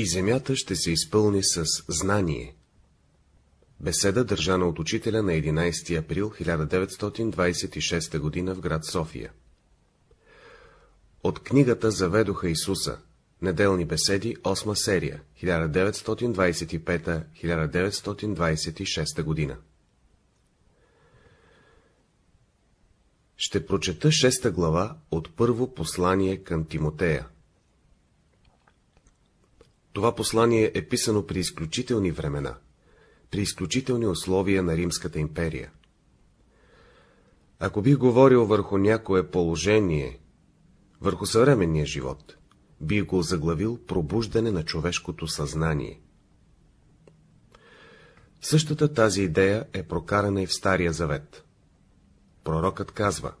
И земята ще се изпълни с знание. Беседа държана от учителя на 11 април 1926 г. в град София. От книгата Заведоха Исуса. Неделни беседи, 8 серия, 1925-1926 година. Ще прочета шеста глава от първо послание към Тимотея. Това послание е писано при изключителни времена, при изключителни условия на Римската империя. Ако бих говорил върху някое положение, върху съвременния живот, бих го заглавил пробуждане на човешкото съзнание. Същата тази идея е прокарана и в Стария Завет. Пророкът казва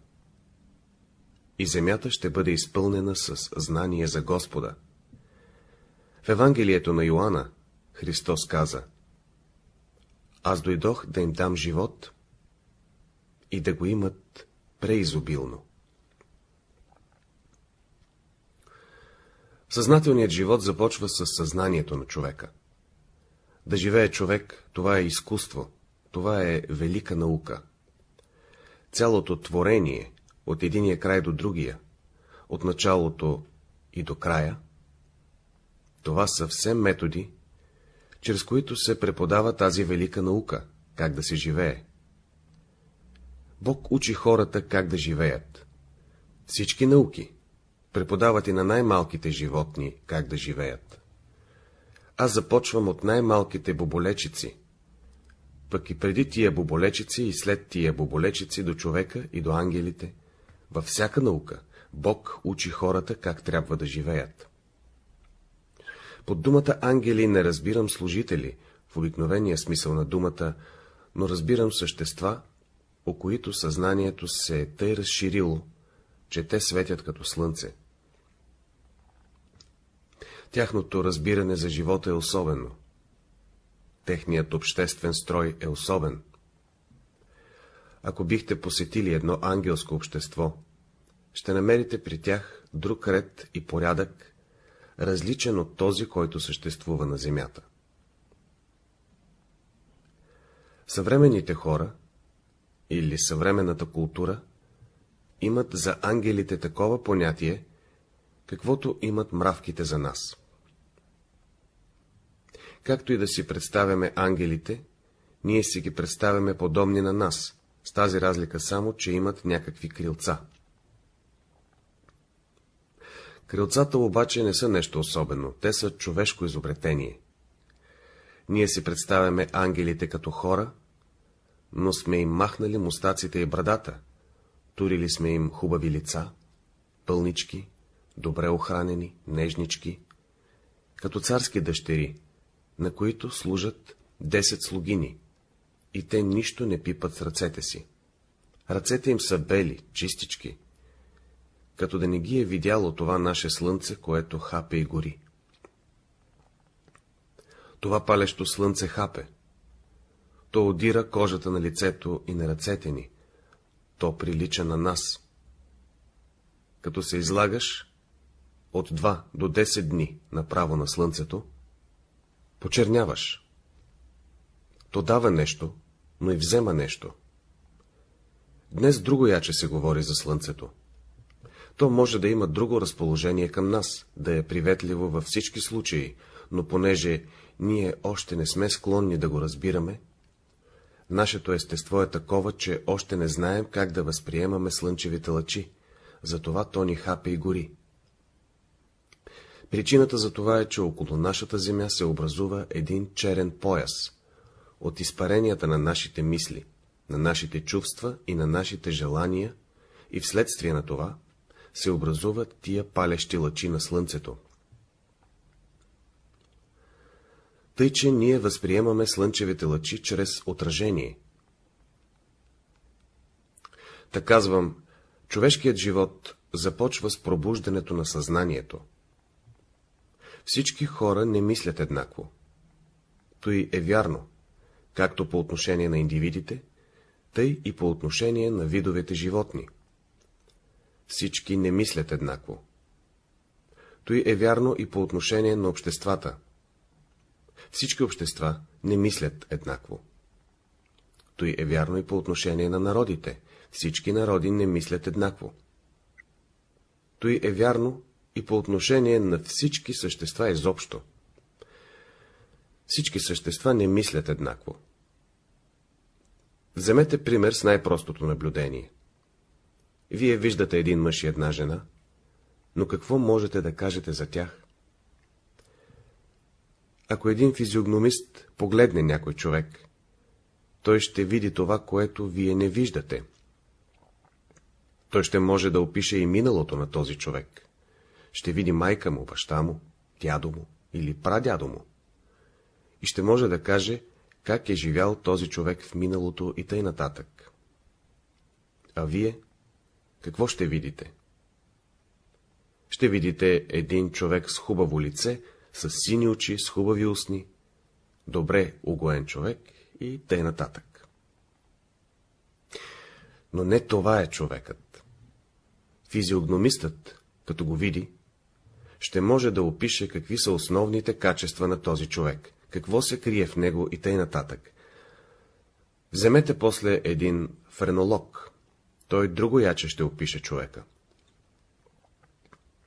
И земята ще бъде изпълнена с знание за Господа. В Евангелието на Йоанна Христос каза Аз дойдох да им дам живот и да го имат преизобилно. Съзнателният живот започва с съзнанието на човека. Да живее човек, това е изкуство, това е велика наука. Цялото творение, от единия край до другия, от началото и до края, това са все методи, чрез които се преподава тази велика наука, как да се живее. Бог учи хората как да живеят. Всички науки, преподават и на най-малките животни, как да живеят. Аз започвам от най-малките боболечици, пък и преди тия боболечици и след тия боболечици до човека и до ангелите, във всяка наука Бог учи хората как трябва да живеят. Под думата ангели не разбирам служители, в обикновения смисъл на думата, но разбирам същества, о които съзнанието се е тъй разширило, че те светят като слънце. Тяхното разбиране за живота е особено. Техният обществен строй е особен. Ако бихте посетили едно ангелско общество, ще намерите при тях друг ред и порядък, различен от този, който съществува на земята. Съвременните хора или съвременната култура имат за ангелите такова понятие, каквото имат мравките за нас. Както и да си представяме ангелите, ние си ги представяме подобни на нас, с тази разлика само, че имат някакви крилца. Крилцата обаче не са нещо особено, те са човешко изобретение. Ние си представяме ангелите като хора, но сме им махнали мустаците и брадата, турили сме им хубави лица, пълнички, добре охранени, нежнички, като царски дъщери, на които служат 10 слугини, и те нищо не пипат с ръцете си. Ръцете им са бели, чистички, като да не ги е видяло това наше слънце, което хапе и гори. Това палещо слънце хапе. То одира кожата на лицето и на ръцете ни. То прилича на нас. Като се излагаш от 2 до 10 дни направо на слънцето, почерняваш. То дава нещо, но и взема нещо. Днес друго яче се говори за слънцето. То може да има друго разположение към нас, да е приветливо във всички случаи, но понеже ние още не сме склонни да го разбираме, нашето естество е такова, че още не знаем как да възприемаме слънчевите лъчи, затова то ни хапе и гори. Причината за това е, че около нашата земя се образува един черен пояс от изпаренията на нашите мисли, на нашите чувства и на нашите желания, и вследствие на това се образуват тия палещи лъчи на слънцето. Тъй, че ние възприемаме слънчевите лъчи чрез отражение. Та казвам, човешкият живот започва с пробуждането на съзнанието. Всички хора не мислят еднакво. Той е вярно, както по отношение на индивидите, тъй и по отношение на видовете животни. Всички не мислят еднакво. Той е вярно и по отношение на обществата, Всички общества не мислят еднакво. Той е вярно и по отношение на народите. Всички народи не мислят еднакво. Той е вярно и по отношение на всички същества изобщо. Всички същества не мислят еднакво. Вземете пример с най-простото наблюдение. Вие виждате един мъж и една жена, но какво можете да кажете за тях? Ако един физиогномист погледне някой човек, той ще види това, което вие не виждате. Той ще може да опише и миналото на този човек. Ще види майка му, баща му, дядо му или прадядо му. И ще може да каже, как е живял този човек в миналото и тъй нататък. А вие какво ще видите? Ще видите един човек с хубаво лице, с сини очи, с хубави устни, добре угоен човек и тъй нататък. Но не това е човекът. Физиогномистът, като го види, ще може да опише какви са основните качества на този човек, какво се крие в него и тъй нататък. Вземете после един френолог, той друго яче ще опише човека.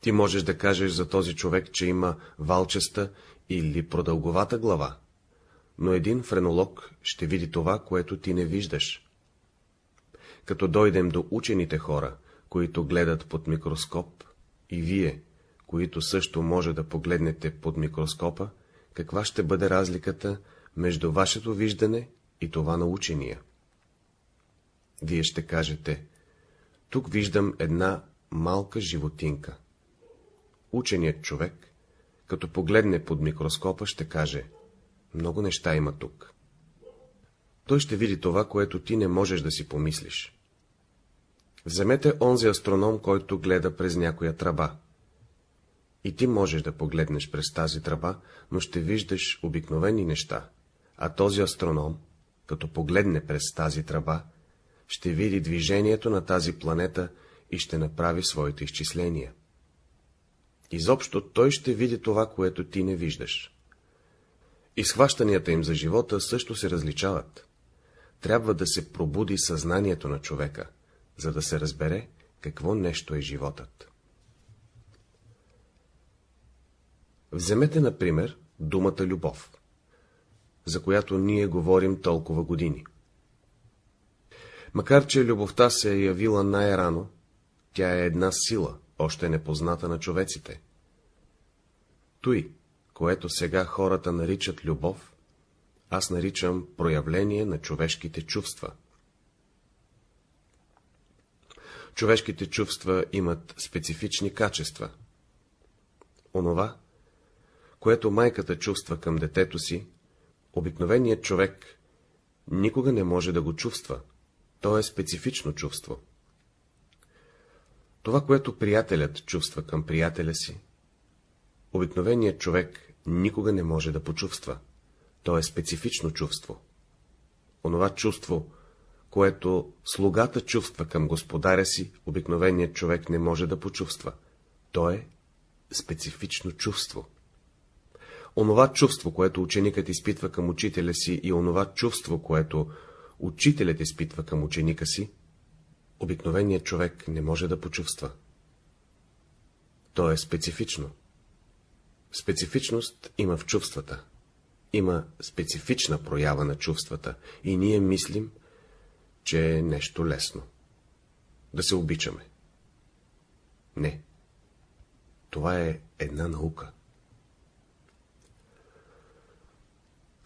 Ти можеш да кажеш за този човек, че има валчеста или продълговата глава, но един френолог ще види това, което ти не виждаш. Като дойдем до учените хора, които гледат под микроскоп, и вие, които също може да погледнете под микроскопа, каква ще бъде разликата между вашето виждане и това на учения? Вие ще кажете, тук виждам една малка животинка. Ученият човек, като погледне под микроскопа, ще каже, много неща има тук. Той ще види това, което ти не можеш да си помислиш. Вземете онзи астроном, който гледа през някоя тръба. И ти можеш да погледнеш през тази тръба, но ще виждаш обикновени неща, а този астроном, като погледне през тази тръба, ще види движението на тази планета и ще направи своите изчисления. Изобщо той ще види това, което ти не виждаш. Изхващанията им за живота също се различават. Трябва да се пробуди съзнанието на човека, за да се разбере какво нещо е животът. Вземете, например, думата любов, за която ние говорим толкова години. Макар, че любовта се е явила най-рано, тя е една сила, още непозната на човеците. Той, което сега хората наричат любов, аз наричам проявление на човешките чувства. Човешките чувства имат специфични качества. Онова, което майката чувства към детето си, обикновеният човек никога не може да го чувства, то е специфично чувство. Това, което приятелят чувства към приятеля си, обикновеният човек никога не може да почувства. То е специфично чувство. Онова чувство, което слугата чувства към господаря си, обикновеният човек не може да почувства. То е специфично чувство. Онова чувство, което ученикът изпитва към учителя си и онова чувство, което учителят изпитва към ученика си, обикновеният човек не може да почувства. То е специфично. Специфичност има в чувствата. Има специфична проява на чувствата и ние мислим, че е нещо лесно. Да се обичаме. Не. Това е една наука.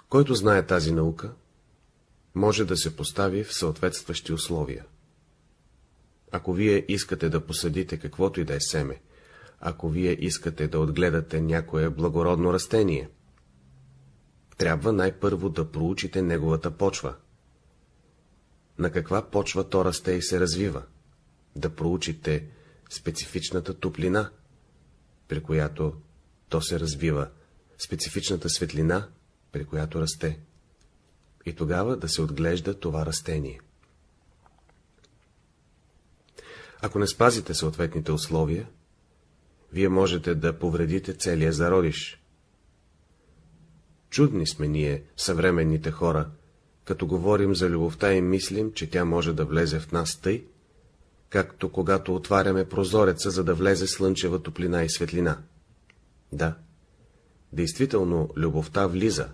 Който знае тази наука, може да се постави в съответстващи условия. Ако вие искате да посадите каквото и да е семе, ако вие искате да отгледате някое благородно растение, трябва най-първо да проучите неговата почва. На каква почва то расте и се развива, да проучите специфичната топлина, при която то се развива, специфичната светлина, при която расте, и тогава да се отглежда това растение. Ако не спазите съответните условия, вие можете да повредите целия зародиш. Чудни сме ние, съвременните хора, като говорим за любовта и мислим, че тя може да влезе в нас тъй, както когато отваряме прозореца, за да влезе слънчева топлина и светлина. Да, действително любовта влиза,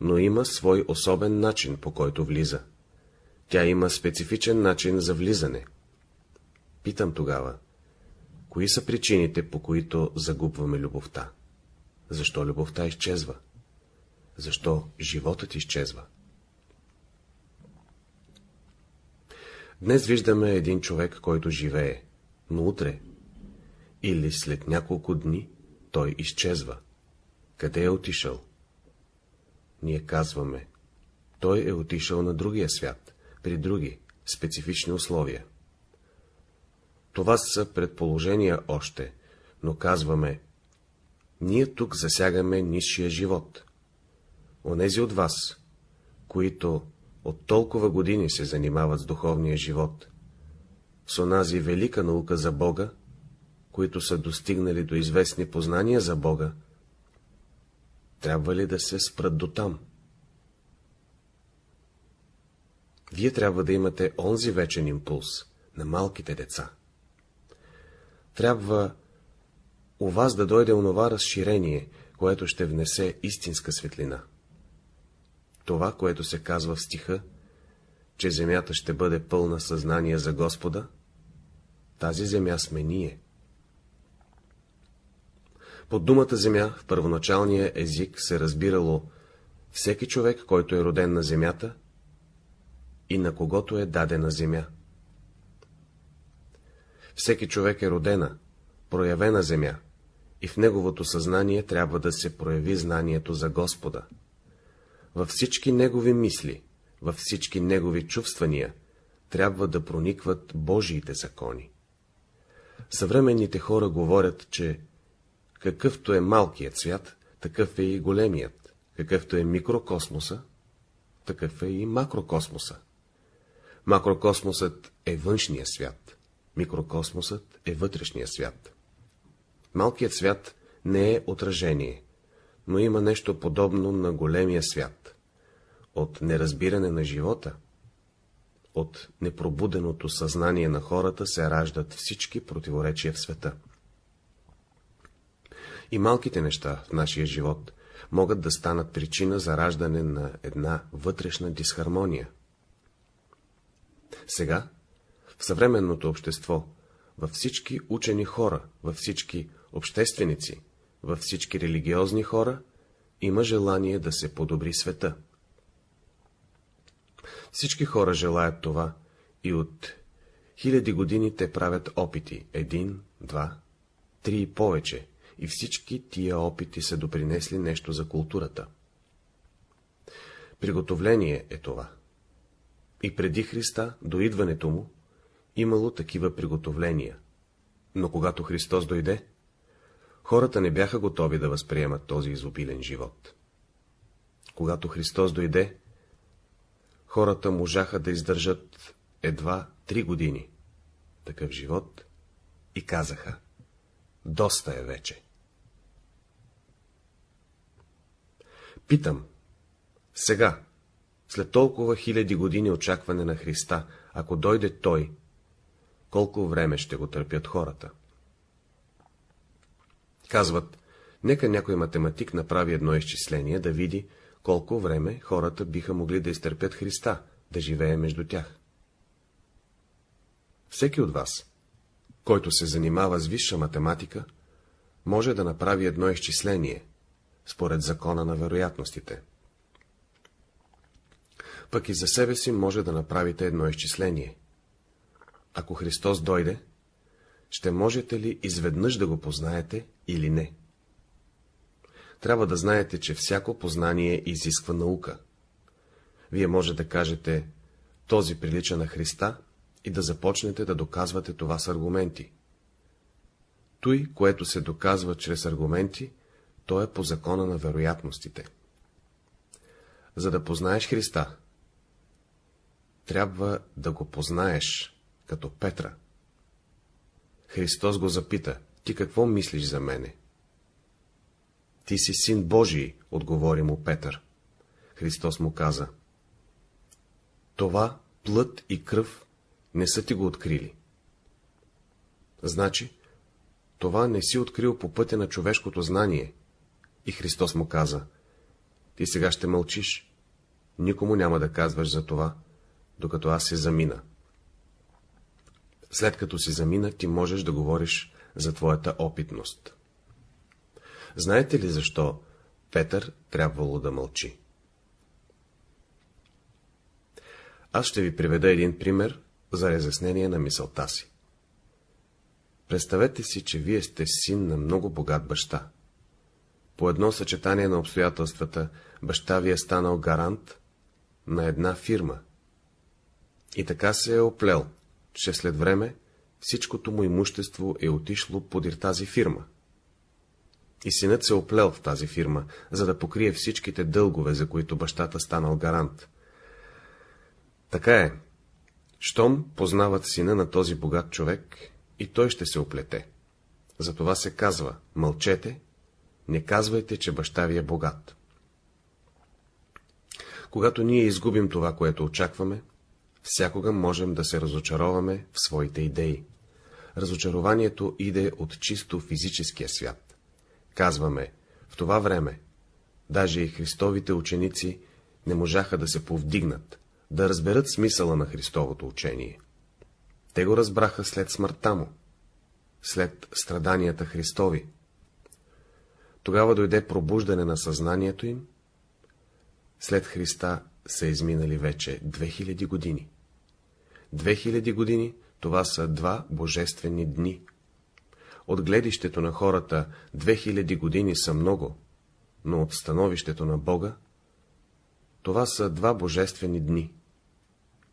но има свой особен начин, по който влиза. Тя има специфичен начин за влизане. Питам тогава, кои са причините, по които загубваме любовта? Защо любовта изчезва? Защо животът изчезва? Днес виждаме един човек, който живее, но утре или след няколко дни той изчезва. Къде е отишъл? Ние казваме, той е отишъл на другия свят, при други, специфични условия. Това са предположения още, но казваме, ние тук засягаме нисшия живот. Онези от вас, които от толкова години се занимават с духовния живот, с онази велика наука за Бога, които са достигнали до известни познания за Бога, трябва ли да се спрат до там? Вие трябва да имате онзи вечен импулс на малките деца. Трябва у вас да дойде онова разширение, което ще внесе истинска светлина. Това, което се казва в стиха, че земята ще бъде пълна съзнание за Господа, тази земя сме ние. Под думата земя в първоначалния език се разбирало всеки човек, който е роден на земята и на когото е дадена земя. Всеки човек е родена, проявена земя, и в неговото съзнание трябва да се прояви знанието за Господа. Във всички негови мисли, във всички негови чувствания трябва да проникват Божиите закони. Съвременните хора говорят, че какъвто е малкият свят, такъв е и големият, какъвто е микрокосмоса, такъв е и макрокосмоса. Макрокосмосът е външния свят, микрокосмосът е вътрешния свят. Малкият свят не е отражение, но има нещо подобно на големия свят. От неразбиране на живота, от непробуденото съзнание на хората се раждат всички противоречия в света. И малките неща в нашия живот могат да станат причина за раждане на една вътрешна дисхармония. Сега, в съвременното общество, във всички учени хора, във всички общественици, във всички религиозни хора, има желание да се подобри света. Всички хора желаят това и от хиляди години те правят опити, един, два, три и повече, и всички тия опити са допринесли нещо за културата. Приготовление е това. И преди Христа, до идването му, имало такива приготовления. Но когато Христос дойде, хората не бяха готови да възприемат този изобилен живот. Когато Христос дойде, хората можаха да издържат едва три години такъв живот и казаха, доста е вече. Питам, сега, след толкова хиляди години очакване на Христа, ако дойде Той, колко време ще го търпят хората? Казват, нека някой математик направи едно изчисление, да види, колко време хората биха могли да изтърпят Христа, да живее между тях. Всеки от вас, който се занимава с висша математика, може да направи едно изчисление, според закона на вероятностите. Пък и за себе си може да направите едно изчисление. Ако Христос дойде, ще можете ли изведнъж да го познаете или не? Трябва да знаете, че всяко познание изисква наука. Вие може да кажете, този прилича на Христа, и да започнете да доказвате това с аргументи. Той, което се доказва чрез аргументи, то е по закона на вероятностите. За да познаеш Христа, трябва да го познаеш като Петра. Христос го запита, ти какво мислиш за мене? Ти си син Божий, отговори му Петър. Христос му каза. Това плът и кръв не са ти го открили. Значи, това не си открил по пътя на човешкото знание. И Христос му каза, ти сега ще мълчиш, никому няма да казваш за това, докато аз се замина. След като си замина, ти можеш да говориш за твоята опитност. Знаете ли защо Петър трябвало да мълчи? Аз ще ви приведа един пример за разяснение на мисълта си. Представете си, че вие сте син на много богат баща. По едно съчетание на обстоятелствата, баща ви е станал гарант на една фирма. И така се е оплел, че след време всичкото му имущество е отишло подир тази фирма. И синът се оплел в тази фирма, за да покрие всичките дългове, за които бащата станал гарант. Така е. Щом познават сина на този богат човек, и той ще се оплете. Затова се казва, мълчете, не казвайте, че баща ви е богат. Когато ние изгубим това, което очакваме, всякога можем да се разочароваме в своите идеи. Разочарованието иде от чисто физическия свят. Казваме, в това време, даже и Христовите ученици не можаха да се повдигнат, да разберат смисъла на Христовото учение. Те го разбраха след смъртта му, след страданията Христови. Тогава дойде пробуждане на съзнанието им. След Христа са изминали вече 2000 години. 2000 години това са два божествени дни. От гледището на хората 2000 години са много, но от становището на Бога това са два божествени дни.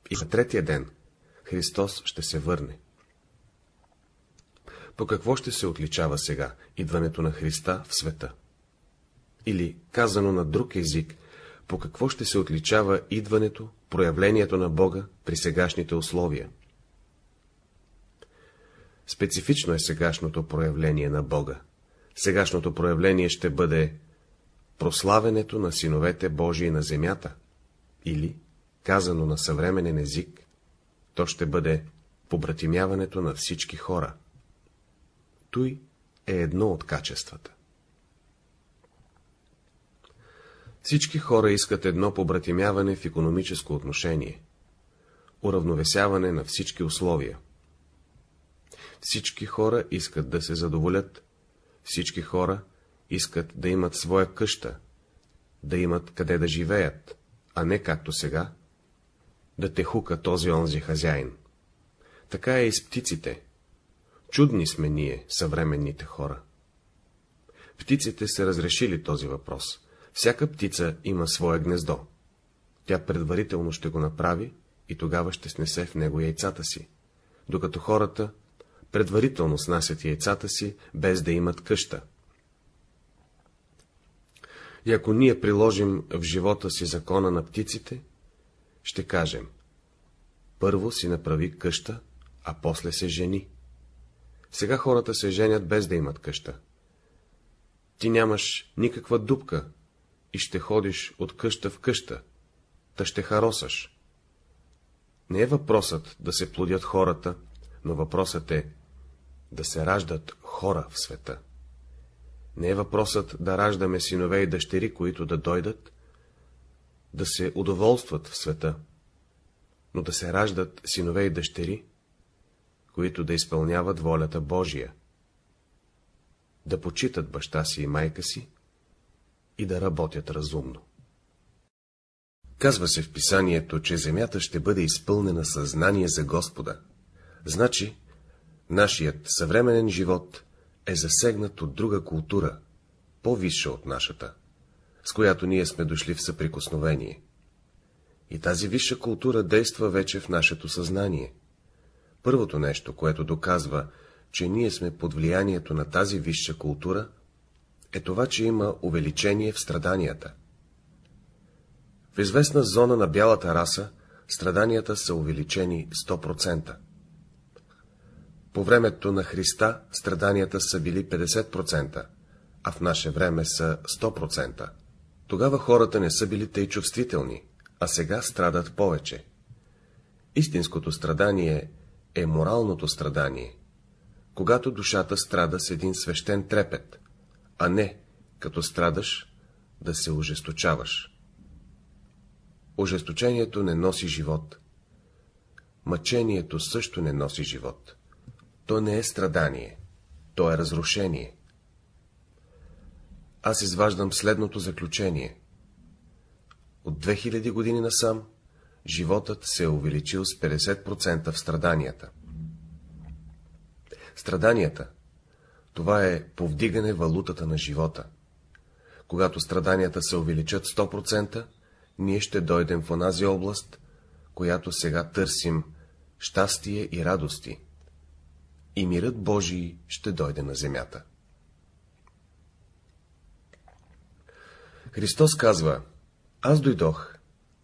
И на третия ден Христос ще се върне. По какво ще се отличава сега идването на Христа в света? Или, казано на друг език, по какво ще се отличава идването, проявлението на Бога при сегашните условия? Специфично е сегашното проявление на Бога. Сегашното проявление ще бъде прославенето на синовете Божии на земята, или, казано на съвременен език, то ще бъде побратимяването на всички хора. Той е едно от качествата. Всички хора искат едно побратимяване в економическо отношение, уравновесяване на всички условия. Всички хора искат да се задоволят, всички хора искат да имат своя къща, да имат къде да живеят, а не както сега, да те хука този онзи хазяин. Така е и с птиците. Чудни сме ние, съвременните хора. Птиците са разрешили този въпрос. Всяка птица има свое гнездо. Тя предварително ще го направи и тогава ще снесе в него яйцата си, докато хората предварително снасят яйцата си, без да имат къща. И ако ние приложим в живота си закона на птиците, ще кажем, първо си направи къща, а после се жени. Сега хората се женят без да имат къща. Ти нямаш никаква дупка и ще ходиш от къща в къща, та ще харосаш. Не е въпросът да се плодят хората, но въпросът е да се раждат хора в света. Не е въпросът да раждаме синове и дъщери, които да дойдат, да се удоволстват в света, но да се раждат синове и дъщери, които да изпълняват волята Божия, да почитат баща си и майка си и да работят разумно. Казва се в писанието, че земята ще бъде изпълнена съзнание за Господа. Значи, нашият съвременен живот е засегнат от друга култура, по-висша от нашата, с която ние сме дошли в съприкосновение. И тази висша култура действа вече в нашето съзнание. Първото нещо, което доказва, че ние сме под влиянието на тази висша култура, е това, че има увеличение в страданията. В известна зона на бялата раса страданията са увеличени 100%. По времето на Христа страданията са били 50%, а в наше време са 100%. Тогава хората не са били тъй чувствителни, а сега страдат повече. Истинското страдание е моралното страдание, когато душата страда с един свещен трепет, а не, като страдаш, да се ожесточаваш. Ожесточението не носи живот. Мъчението също не носи живот. То не е страдание, то е разрушение. Аз изваждам следното заключение. От 2000 години насам животът се е увеличил с 50% в страданията. Страданията — това е повдигане валутата на живота. Когато страданията се увеличат 100%, ние ще дойдем в онази област, която сега търсим щастие и радости, и мирът Божий ще дойде на земята. Христос казва, аз дойдох,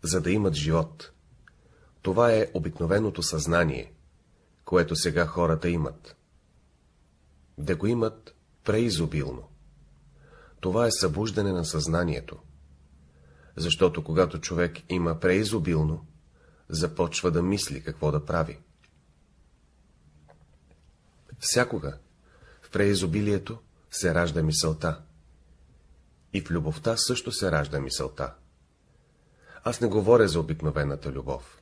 за да имат живот. Това е обикновеното съзнание, което сега хората имат. Да го имат преизобилно. Това е събуждане на съзнанието. Защото когато човек има преизобилно, започва да мисли какво да прави. Всякога в преизобилието се ражда мисълта. И в любовта също се ражда мисълта. Аз не говоря за обикновената любов.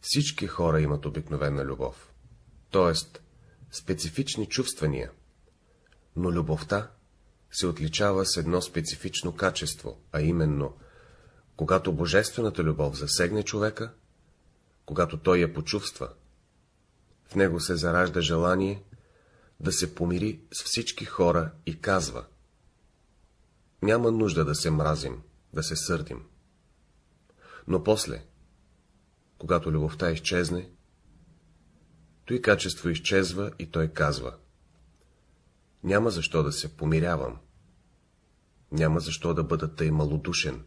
Всички хора имат обикновена любов, т.е. специфични чувствания, но любовта се отличава с едно специфично качество, а именно, когато божествената любов засегне човека, когато той я почувства, в него се заражда желание да се помири с всички хора и казва — няма нужда да се мразим, да се сърдим. Но после, когато любовта изчезне, той качество изчезва и той казва — няма защо да се помирявам, няма защо да бъда тъй малодушен.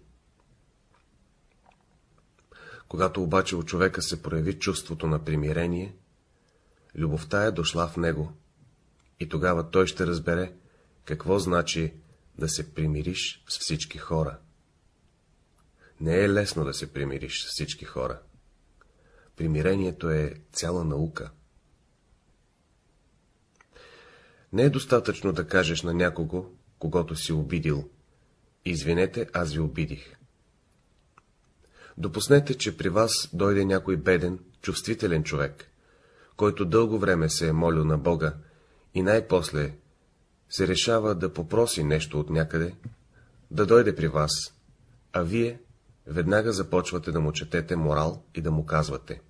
Когато обаче у човека се прояви чувството на примирение, любовта е дошла в него, и тогава той ще разбере, какво значи да се примириш с всички хора. Не е лесно да се примириш с всички хора. Примирението е цяла наука. Не е достатъчно да кажеш на някого, когато си обидил. Извинете, аз ви обидих. Допуснете, че при вас дойде някой беден, чувствителен човек, който дълго време се е молил на Бога и най-после се решава да попроси нещо от някъде, да дойде при вас, а вие веднага започвате да му четете морал и да му казвате.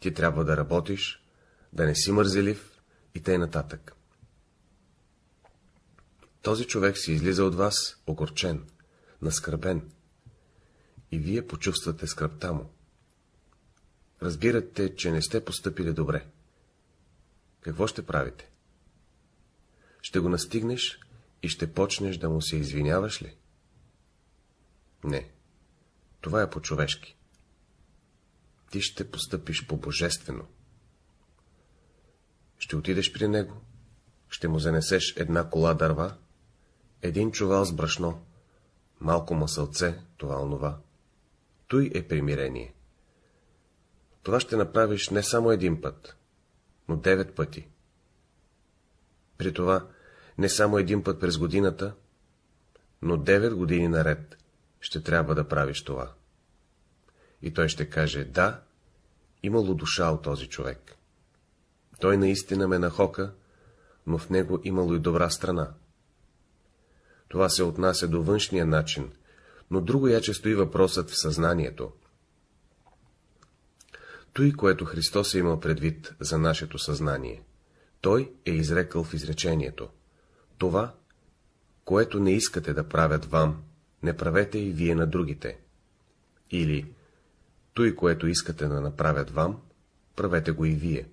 Ти трябва да работиш, да не си мързелив и тъй нататък. Този човек си излиза от вас огорчен, наскърбен, и вие почувствате скръпта му. Разбирате, че не сте поступили добре. Какво ще правите? Ще го настигнеш и ще почнеш да му се извиняваш ли? Не. Това е по-човешки. Ти ще постъпиш по-божествено. Ще отидеш при него, ще му занесеш една кола дърва, един чувал с брашно, малко масълце, това онова. Той е примирение. Това ще направиш не само един път, но девет пъти. При това не само един път през годината, но девет години наред ще трябва да правиш това. И той ще каже, да, имало душа от този човек. Той наистина ме нахока, но в него имало и добра страна. Това се отнася до външния начин, но друго яче стои въпросът в съзнанието. Той, което Христос е имал предвид за нашето съзнание, Той е изрекал в изречението. Това, което не искате да правят вам, не правете и вие на другите. Или, той, което искате да направят вам, правете го и вие.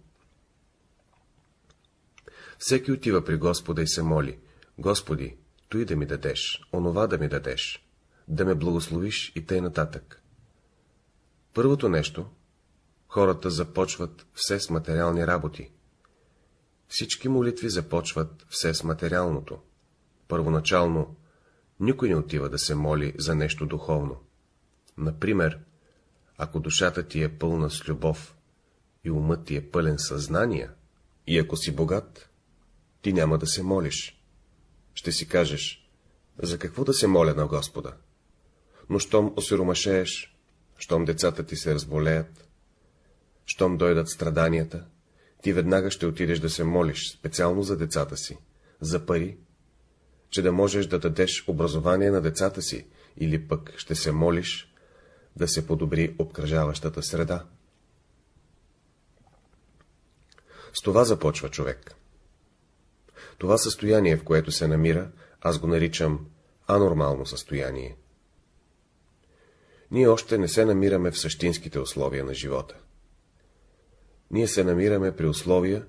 Всеки отива при Господа и се моли, Господи, той да ми дадеш, онова да ми дадеш, да ме благословиш и тъй нататък. Първото нещо, хората започват все с материални работи. Всички молитви започват все с материалното. Първоначално никой не отива да се моли за нещо духовно. Например, ако душата ти е пълна с любов и умът ти е пълен съзнание, и ако си богат, ти няма да се молиш. Ще си кажеш, за какво да се моля на Господа? Но щом осиромашееш, щом децата ти се разболеят, щом дойдат страданията, ти веднага ще отидеш да се молиш специално за децата си, за пари, че да можеш да дадеш образование на децата си, или пък ще се молиш да се подобри обкръжаващата среда. С това започва човек. Това състояние, в което се намира, аз го наричам анормално състояние. Ние още не се намираме в същинските условия на живота. Ние се намираме при условия,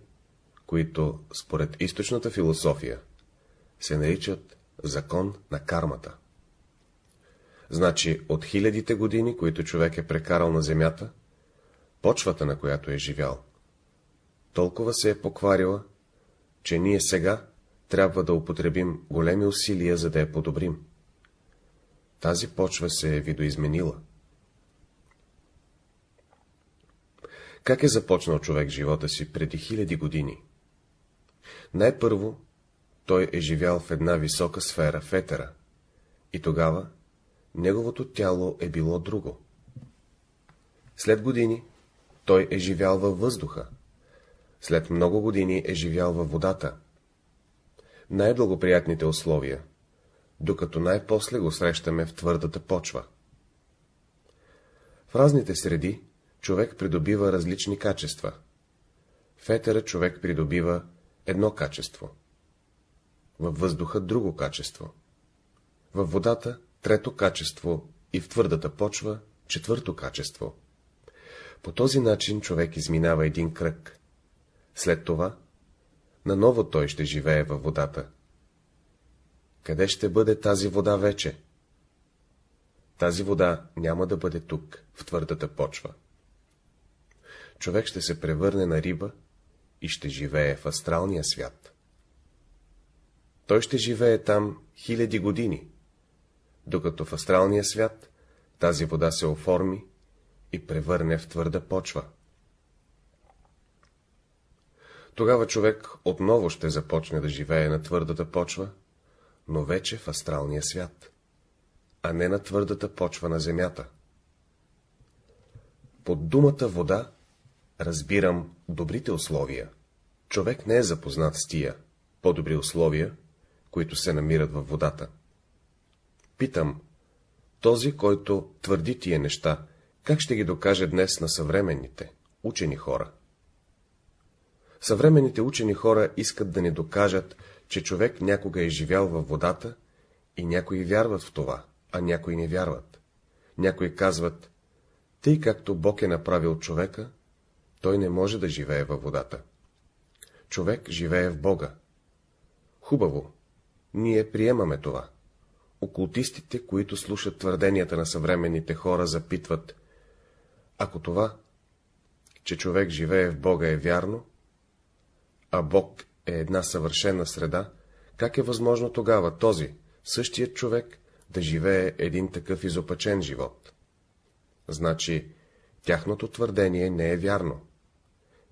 които, според източната философия, се наричат закон на кармата. Значи, от хилядите години, които човек е прекарал на земята, почвата, на която е живял, толкова се е покварила, че ние сега трябва да употребим големи усилия, за да я подобрим. Тази почва се е видоизменила. Как е започнал човек живота си преди хиляди години? Най-първо той е живял в една висока сфера, в етера, и тогава неговото тяло е било друго. След години той е живял във въздуха, след много години е живял във водата. Най-благоприятните условия, докато най-после го срещаме в твърдата почва. В разните среди човек придобива различни качества. В етера човек придобива едно качество. Във въздуха друго качество. Във водата трето качество и в твърдата почва четвърто качество. По този начин човек изминава един кръг. След това, наново той ще живее във водата. Къде ще бъде тази вода вече? Тази вода няма да бъде тук, в твърдата почва. Човек ще се превърне на риба и ще живее в астралния свят. Той ще живее там хиляди години, докато в астралния свят тази вода се оформи и превърне в твърда почва. Тогава човек отново ще започне да живее на твърдата почва, но вече в астралния свят, а не на твърдата почва на земята. Под думата вода разбирам добрите условия. Човек не е запознат с тия по-добри условия, които се намират във водата. Питам, този, който твърди тия неща, как ще ги докаже днес на съвременните, учени хора? Съвременните учени хора искат да ни докажат, че човек някога е живял във водата и някои вярват в това, а някои не вярват. Някои казват, тъй както Бог е направил човека, той не може да живее във водата. Човек живее в Бога. Хубаво, ние приемаме това. Окултистите, които слушат твърденията на съвременните хора, запитват, ако това, че човек живее в Бога е вярно, а Бог е една съвършена среда, как е възможно тогава този, същият човек, да живее един такъв изопачен живот? Значи, тяхното твърдение не е вярно.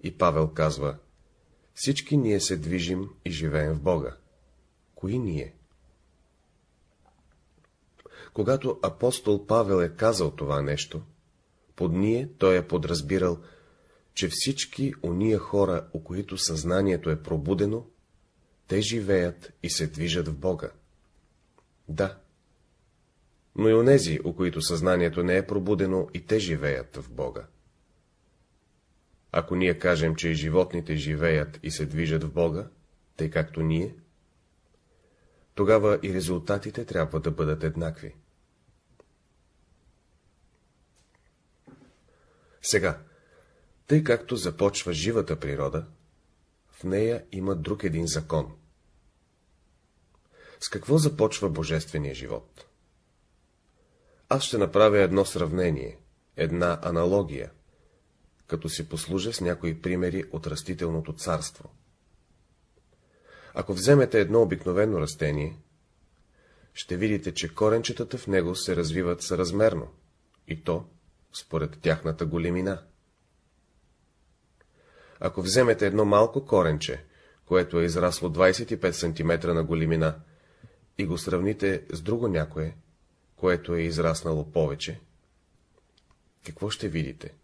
И Павел казва, всички ние се движим и живеем в Бога. Кои ние? Когато апостол Павел е казал това нещо, под ние той е подразбирал че всички уния хора, у които съзнанието е пробудено, те живеят и се движат в Бога. Да, но и онези, у които съзнанието не е пробудено, и те живеят в Бога. Ако ние кажем, че и животните живеят и се движат в Бога, тъй както ние, тогава и резултатите трябва да бъдат еднакви. Сега, тъй както започва живата природа, в нея има друг един закон. С какво започва божествения живот? Аз ще направя едно сравнение, една аналогия, като си послужа с някои примери от растителното царство. Ако вземете едно обикновено растение, ще видите, че коренчетата в него се развиват съразмерно, и то според тяхната големина. Ако вземете едно малко коренче, което е израсло 25 см на големина, и го сравните с друго някое, което е израснало повече, какво ще видите?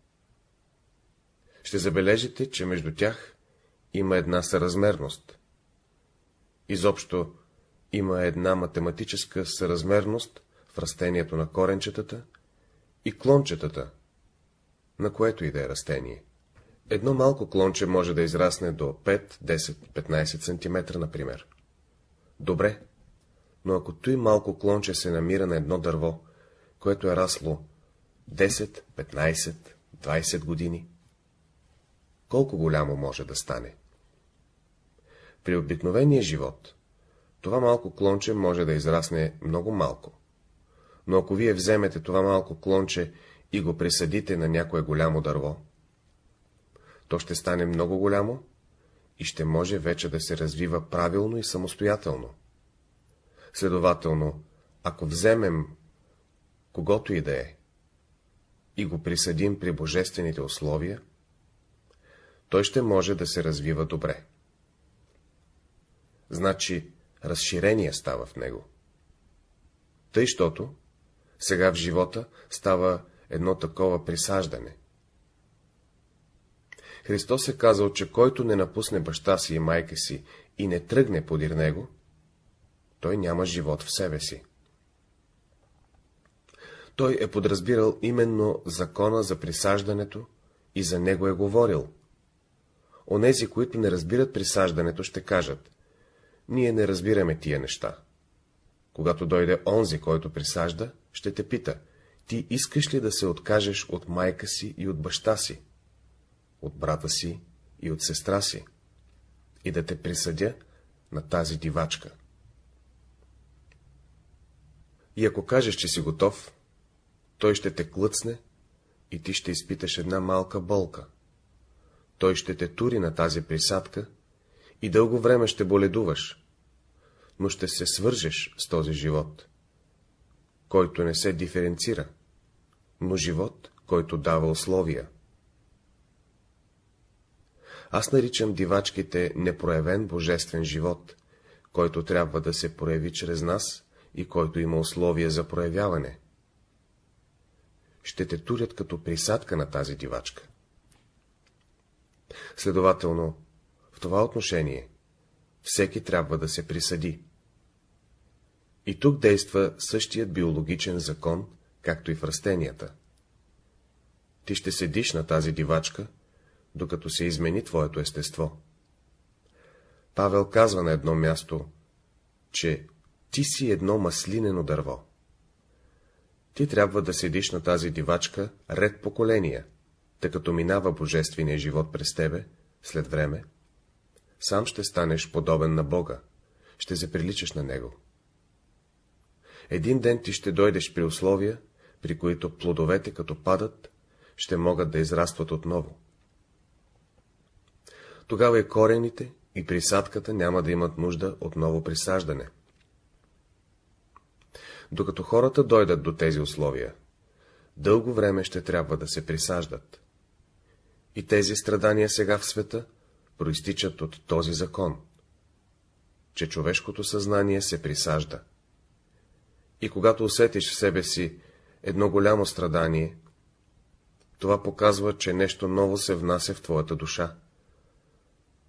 Ще забележите, че между тях има една съразмерност. Изобщо има една математическа съразмерност в растението на коренчетата и клончетата, на което и да е растение. Едно малко клонче може да израсне до 5, 10, 15 см, например. Добре, но ако той малко клонче се намира на едно дърво, което е расло 10, 15, 20 години, колко голямо може да стане? При обикновения живот това малко клонче може да израсне много малко. Но ако вие вземете това малко клонче и го присъдите на някое голямо дърво, то ще стане много голямо и ще може вече да се развива правилно и самостоятелно. Следователно, ако вземем когото и да е и го присъдим при божествените условия, той ще може да се развива добре. Значи, разширение става в него. Тъй, щото сега в живота става едно такова присаждане. Христос е казал, че който не напусне баща си и майка си и не тръгне подир него, той няма живот в себе си. Той е подразбирал именно закона за присаждането и за него е говорил. Онези, които не разбират присаждането, ще кажат, ние не разбираме тия неща. Когато дойде онзи, който присажда, ще те пита, ти искаш ли да се откажеш от майка си и от баща си, от брата си и от сестра си, и да те присъдя на тази дивачка. И ако кажеш, че си готов, той ще те клъцне и ти ще изпиташ една малка болка. Той ще те тури на тази присадка и дълго време ще боледуваш, но ще се свържеш с този живот, който не се диференцира, но живот, който дава условия. Аз наричам дивачките непроявен божествен живот, който трябва да се прояви чрез нас и който има условия за проявяване. Ще те турят като присадка на тази дивачка. Следователно, това отношение, всеки трябва да се присъди. И тук действа същият биологичен закон, както и в растенията. Ти ще седиш на тази дивачка, докато се измени твоето естество. Павел казва на едно място, че ти си едно маслинено дърво. Ти трябва да седиш на тази дивачка ред поколения, тъй като минава божествения живот през тебе, след време, сам ще станеш подобен на Бога, ще се приличаш на Него. Един ден ти ще дойдеш при условия, при които плодовете, като падат, ще могат да израстват отново. Тогава и корените, и присадката няма да имат нужда от ново присаждане. Докато хората дойдат до тези условия, дълго време ще трябва да се присаждат. И тези страдания сега в света проистичат от този закон, че човешкото съзнание се присажда. И когато усетиш в себе си едно голямо страдание, това показва, че нещо ново се внася в твоята душа.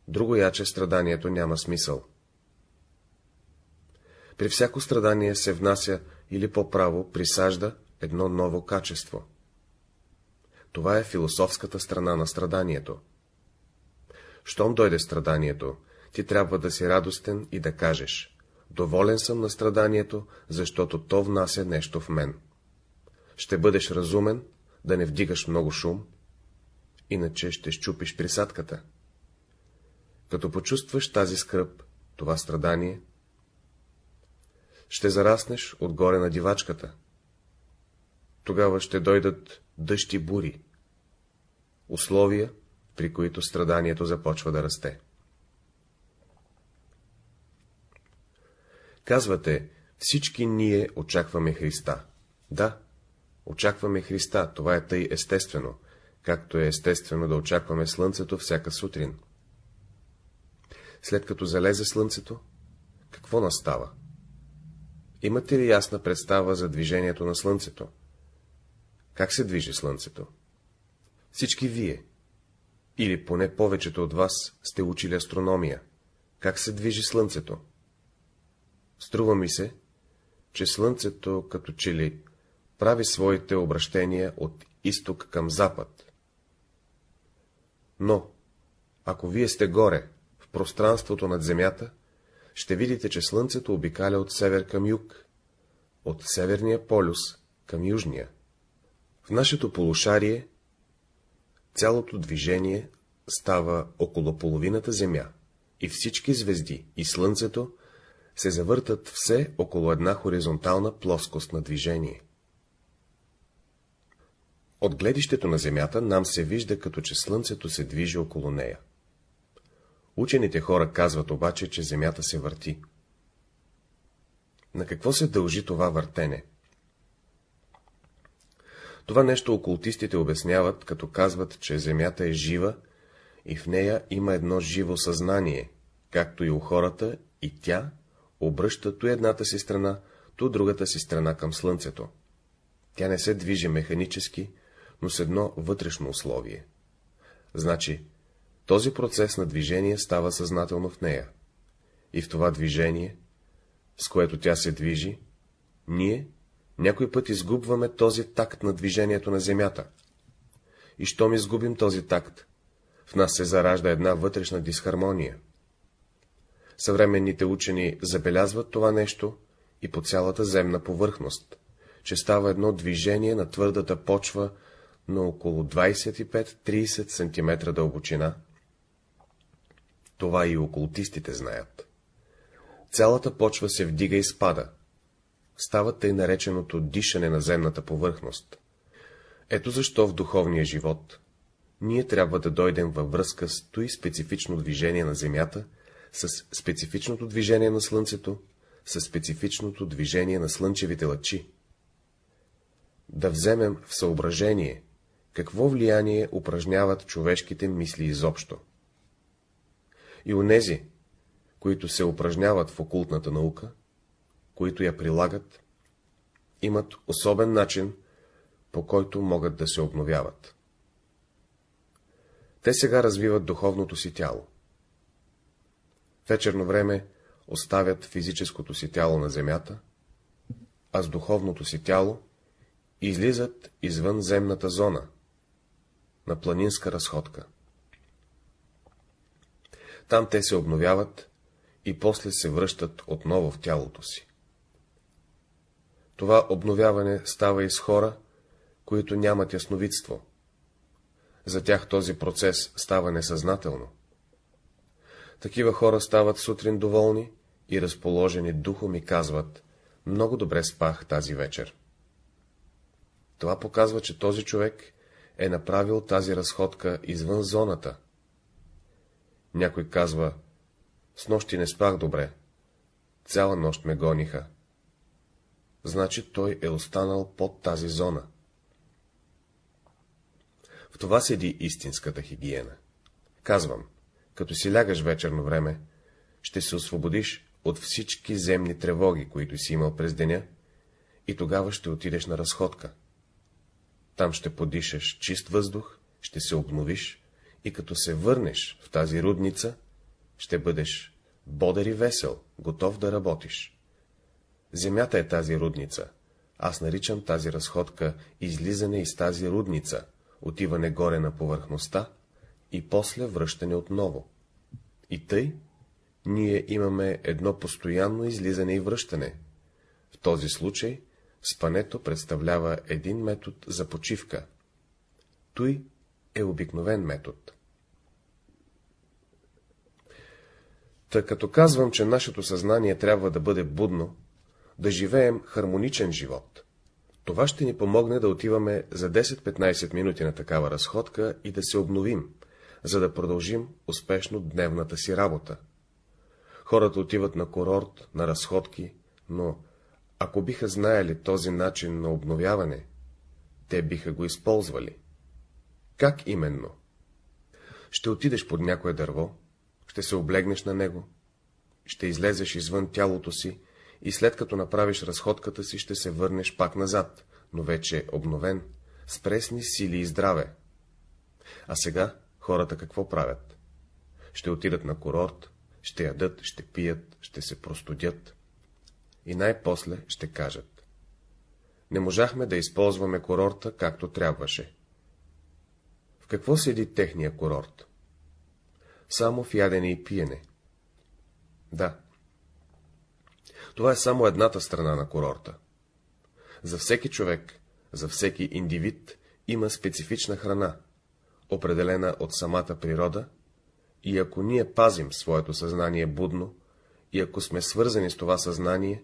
Друго яче страданието няма смисъл. При всяко страдание се внася или по-право присажда едно ново качество. Това е философската страна на страданието. Щом дойде страданието, ти трябва да си радостен и да кажеш — доволен съм на страданието, защото то внася нещо в мен. Ще бъдеш разумен, да не вдигаш много шум, иначе ще щупиш присадката. Като почувстваш тази скръп, това страдание, ще зараснеш отгоре на дивачката. Тогава ще дойдат дъжди бури, условия, при които страданието започва да расте. Казвате, Всички ние очакваме Христа. Да, очакваме Христа, това е тъй естествено, както е естествено да очакваме слънцето всяка сутрин. След като залезе слънцето, какво настава? Имате ли ясна представа за движението на слънцето? Как се движи слънцето? Всички вие, или поне повечето от вас, сте учили астрономия. Как се движи слънцето? Струва ми се, че слънцето като че ли прави своите обращения от изток към запад. Но, ако вие сте горе, в пространството над Земята, ще видите, че Слънцето обикаля от север към юг, от северния полюс към южния. В нашето полушарие цялото движение става около половината Земя и всички звезди и Слънцето се завъртат все около една хоризонтална плоскост на движение. От гледището на Земята нам се вижда, като че Слънцето се движи около нея. Учените хора казват обаче, че Земята се върти. На какво се дължи това въртене? Това нещо окултистите обясняват, като казват, че Земята е жива и в нея има едно живо съзнание, както и у хората, и тя обръща то едната си страна, то другата си страна към Слънцето. Тя не се движи механически, но с едно вътрешно условие. Значи, този процес на движение става съзнателно в нея. И в това движение, с което тя се движи, ние някой път изгубваме този такт на движението на Земята. И щом изгубим този такт, в нас се заражда една вътрешна дисхармония. Съвременните учени забелязват това нещо и по цялата земна повърхност, че става едно движение на твърдата почва на около 25-30 см дълбочина. Това и окултистите знаят. Цялата почва се вдига и спада. Става тъй нареченото дишане на земната повърхност. Ето защо в духовния живот ние трябва да дойдем във връзка с той специфично движение на Земята, с специфичното движение на Слънцето, с специфичното движение на слънчевите лъчи. Да вземем в съображение, какво влияние упражняват човешките мисли изобщо. И онези, които се упражняват в окултната наука, които я прилагат, имат особен начин, по който могат да се обновяват. Те сега развиват духовното си тяло. Вечерно време оставят физическото си тяло на земята, а с духовното си тяло излизат извън земната зона, на планинска разходка. Там те се обновяват и после се връщат отново в тялото си. Това обновяване става и с хора, които нямат ясновидство. За тях този процес става несъзнателно. Такива хора стават сутрин доволни и разположени духом и казват, много добре спах тази вечер. Това показва, че този човек е направил тази разходка извън зоната. Някой казва, с нощи не спах добре, цяла нощ ме гониха. Значи той е останал под тази зона. В това седи истинската хигиена. Казвам, като си лягаш вечерно време, ще се освободиш от всички земни тревоги, които си имал през деня, и тогава ще отидеш на разходка. Там ще подишаш чист въздух, ще се обновиш и като се върнеш в тази рудница, ще бъдеш бодър и весел, готов да работиш. Земята е тази рудница. Аз наричам тази разходка излизане из тази рудница, отиване горе на повърхността и после връщане отново. И тъй, ние имаме едно постоянно излизане и връщане. В този случай спането представлява един метод за почивка. Той е обикновен метод. Та като казвам, че нашето съзнание трябва да бъде будно, да живеем хармоничен живот, това ще ни помогне да отиваме за 10-15 минути на такава разходка и да се обновим, за да продължим успешно дневната си работа. Хората отиват на курорт, на разходки, но Ако биха знаели този начин на обновяване, те биха го използвали. Как именно? Ще отидеш под някое дърво, ще се облегнеш на него, ще излезеш извън тялото си и след като направиш разходката си, ще се върнеш пак назад, но вече обновен, с пресни сили и здраве. А сега хората какво правят? Ще отидат на курорт, ще ядат, ще пият, ще се простудят и най-после ще кажат. Не можахме да използваме курорта, както трябваше. В какво седи техния курорт? Само в ядене и пиене. Да. Това е само едната страна на курорта. За всеки човек, за всеки индивид има специфична храна, определена от самата природа, и ако ние пазим своето съзнание будно, и ако сме свързани с това съзнание,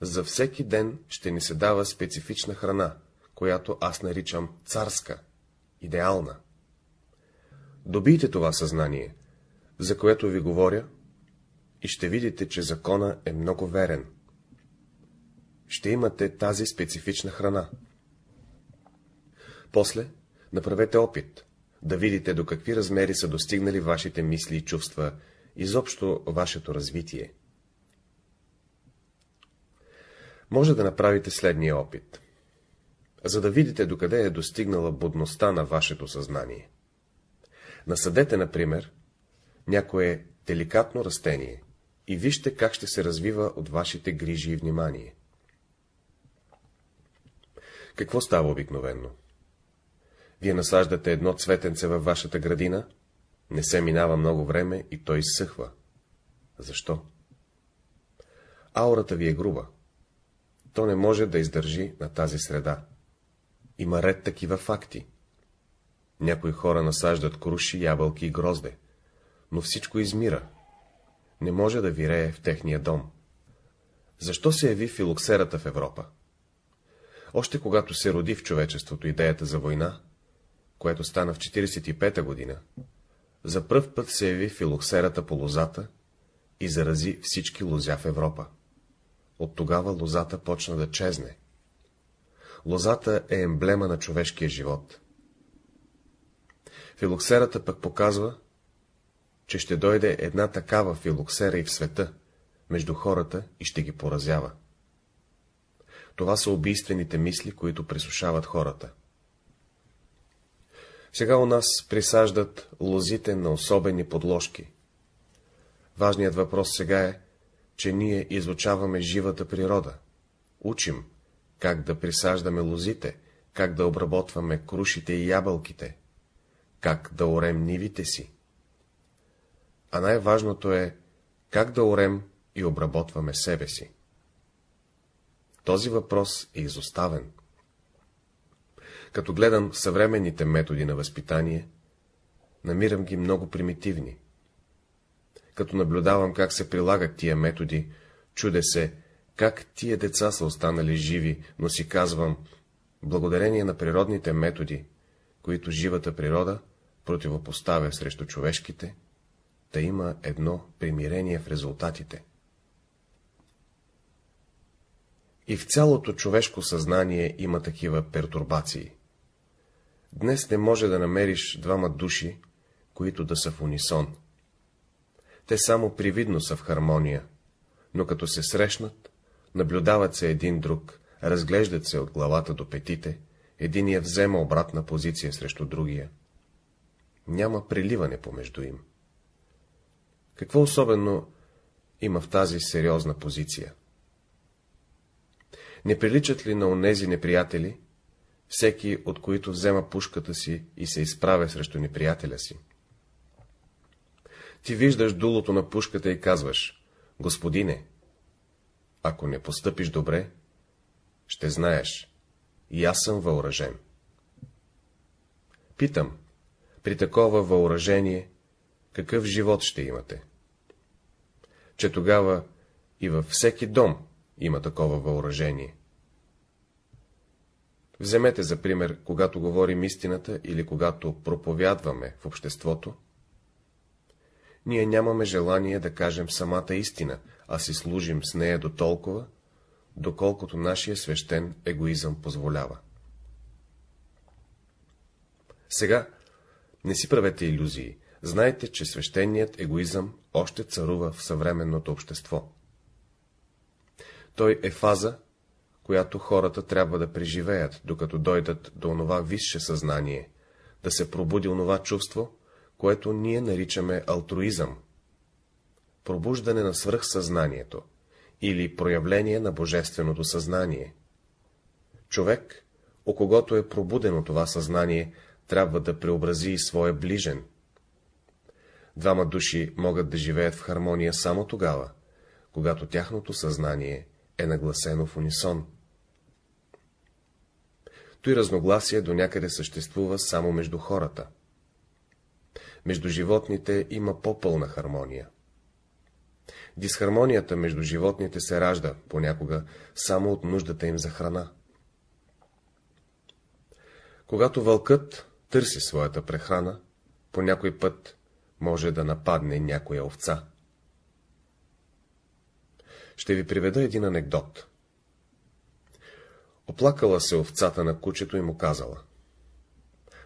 за всеки ден ще ни се дава специфична храна, която аз наричам царска, идеална. Добийте това съзнание, за което ви говоря, и ще видите, че закона е много верен. Ще имате тази специфична храна. После направете опит, да видите до какви размери са достигнали вашите мисли и чувства, изобщо вашето развитие. Може да направите следния опит, за да видите докъде е достигнала будността на вашето съзнание. Насъдете, например, някое деликатно растение и вижте как ще се развива от вашите грижи и внимание. Какво става обикновенно? Вие насаждате едно цветенце във вашата градина, не се минава много време и той изсъхва. Защо? Аурата ви е груба. То не може да издържи на тази среда. Има ред такива факти. Някои хора насаждат круши, ябълки и грозде, но всичко измира. Не може да вирее в техния дом. Защо се яви филоксерата в Европа? Още когато се роди в човечеството идеята за война, което стана в 45-та година, за пръв път се яви филоксерата по лозата и зарази всички лозя в Европа. От тогава лозата почна да чезне. Лозата е емблема на човешкия живот. Филоксерата пък показва, че ще дойде една такава филоксера и в света, между хората и ще ги поразява. Това са убийствените мисли, които пресушават хората. Сега у нас присаждат лозите на особени подложки. Важният въпрос сега е, че ние изучаваме живата природа. Учим, как да присаждаме лозите, как да обработваме крушите и ябълките, как да орем нивите си. А най-важното е, как да орем и обработваме себе си. Този въпрос е изоставен. Като гледам съвременните методи на възпитание, намирам ги много примитивни. Като наблюдавам как се прилагат тия методи, чуде се, как тия деца са останали живи, но си казвам, благодарение на природните методи, които живата природа противопоставя срещу човешките, да има едно примирение в резултатите. И в цялото човешко съзнание има такива пертурбации. Днес не може да намериш двама души, които да са в унисон. Те само привидно са в хармония, но като се срещнат, наблюдават се един друг, разглеждат се от главата до петите, единия взема обратна позиция срещу другия. Няма преливане помежду им. Какво особено има в тази сериозна позиция? Не приличат ли на онези неприятели, всеки от които взема пушката си и се изправя срещу неприятеля си. Ти виждаш дулото на пушката и казваш, господине, ако не постъпиш добре, ще знаеш, и аз съм въоръжен. Питам, при такова въоръжение, какъв живот ще имате? Че тогава и във всеки дом има такова въоръжение. Вземете за пример, когато говорим истината или когато проповядваме в обществото. Ние нямаме желание да кажем самата истина, а си служим с нея до толкова, доколкото нашия свещен егоизъм позволява. Сега не си правете иллюзии, знайте, че свещеният егоизъм още царува в съвременното общество. Той е фаза, която хората трябва да преживеят, докато дойдат до онова висше съзнание, да се пробуди онова чувство, което ние наричаме алтруизъм, пробуждане на свръхсъзнанието или проявление на божественото съзнание. Човек, о когото е пробудено това съзнание, трябва да преобрази и своя ближен. Двама души могат да живеят в хармония само тогава, когато тяхното съзнание е нагласено в унисон. Той разногласие до някъде съществува само между хората. Между животните има по-пълна хармония. Дисхармонията между животните се ражда, понякога, само от нуждата им за храна. Когато вълкът търси своята прехрана, по някой път може да нападне някоя овца. Ще ви приведа един анекдот. Оплакала се овцата на кучето и му казала.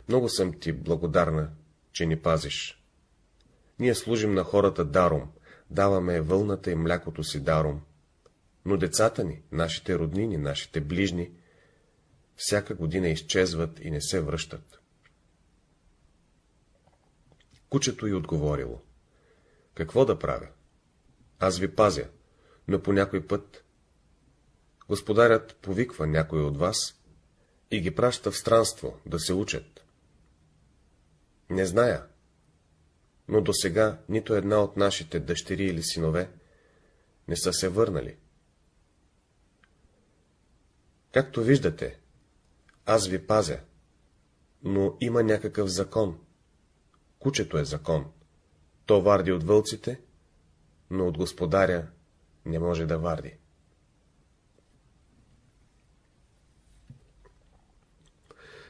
Много съм ти благодарна, че ни пазиш. Ние служим на хората даром, даваме вълната и млякото си даром, но децата ни, нашите роднини, нашите ближни, всяка година изчезват и не се връщат. Кучето й отговорило. Какво да правя? Аз ви пазя, но по някой път господарят повиква някой от вас и ги праща в странство да се учат. Не зная, но до сега нито една от нашите дъщери или синове не са се върнали. Както виждате, аз ви пазя, но има някакъв закон. Кучето е закон. То варди от вълците, но от господаря не може да варди.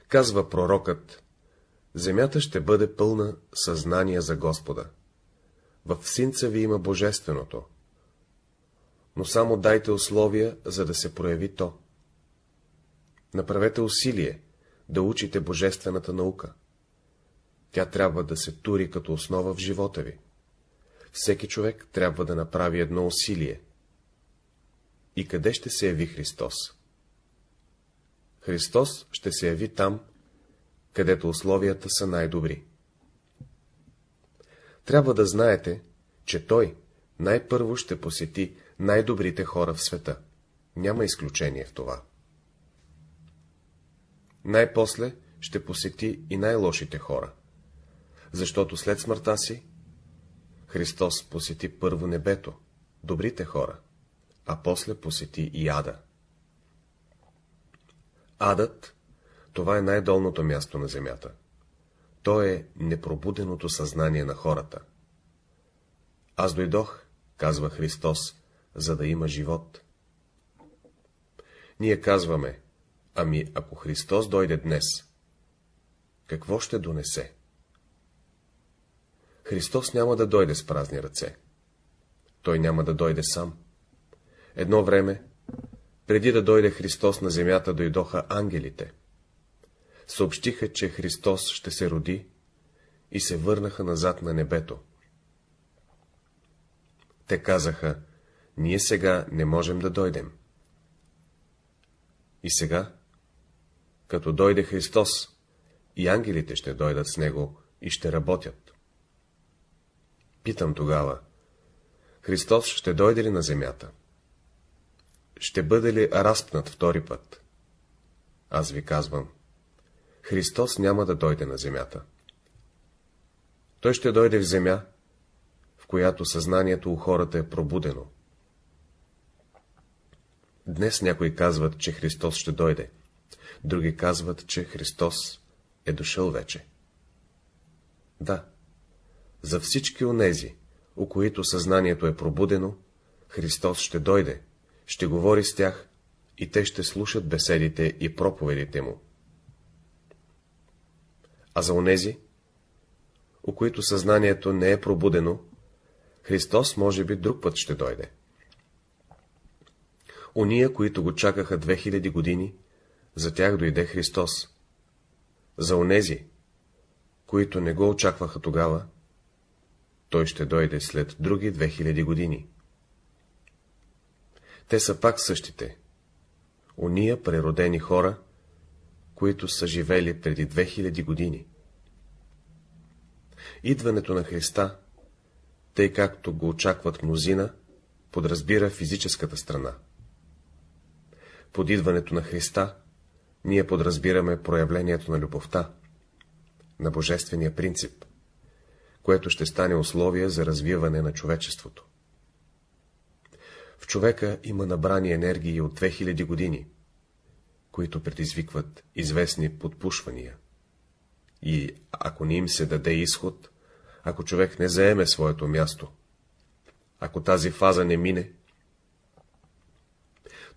Казва пророкът, земята ще бъде пълна съзнание за Господа. В синца ви има божественото, но само дайте условия, за да се прояви то. Направете усилие да учите божествената наука. Тя трябва да се тури като основа в живота ви. Всеки човек трябва да направи едно усилие. И къде ще се яви Христос? Христос ще се яви там, където условията са най-добри. Трябва да знаете, че Той най-първо ще посети най-добрите хора в света. Няма изключение в това. Най-после ще посети и най-лошите хора, защото след смъртта си Христос посети първо небето, добрите хора, а после посети и ада. Адът това е най-долното място на земята. То е непробуденото съзнание на хората. Аз дойдох, казва Христос, за да има живот. Ние казваме, ами ако Христос дойде днес, какво ще донесе? Христос няма да дойде с празни ръце. Той няма да дойде сам. Едно време, преди да дойде Христос на земята, дойдоха ангелите съобщиха, че Христос ще се роди и се върнаха назад на небето. Те казаха, ние сега не можем да дойдем. И сега, като дойде Христос, и ангелите ще дойдат с Него и ще работят. Питам тогава, Христос ще дойде ли на земята? Ще бъде ли разпнат втори път? Аз ви казвам, Христос няма да дойде на земята. Той ще дойде в земя, в която съзнанието у хората е пробудено. Днес някои казват, че Христос ще дойде, други казват, че Христос е дошъл вече. Да, за всички онези, у които съзнанието е пробудено, Христос ще дойде, ще говори с тях и те ще слушат беседите и проповедите му. А за онези, у които съзнанието не е пробудено, Христос може би друг път ще дойде. Ония, които го чакаха 2000 години, за тях дойде Христос. За онези, които не го очакваха тогава, той ще дойде след други 2000 години. Те са пак същите, ония преродени хора, които са живели преди 2000 години. Идването на Христа, тъй както го очакват мнозина, подразбира физическата страна. Под идването на Христа ние подразбираме проявлението на любовта, на божествения принцип, което ще стане условие за развиване на човечеството. В човека има набрани енергии от 2000 години, които предизвикват известни подпушвания. И ако не им се даде изход, ако човек не заеме своето място, ако тази фаза не мине,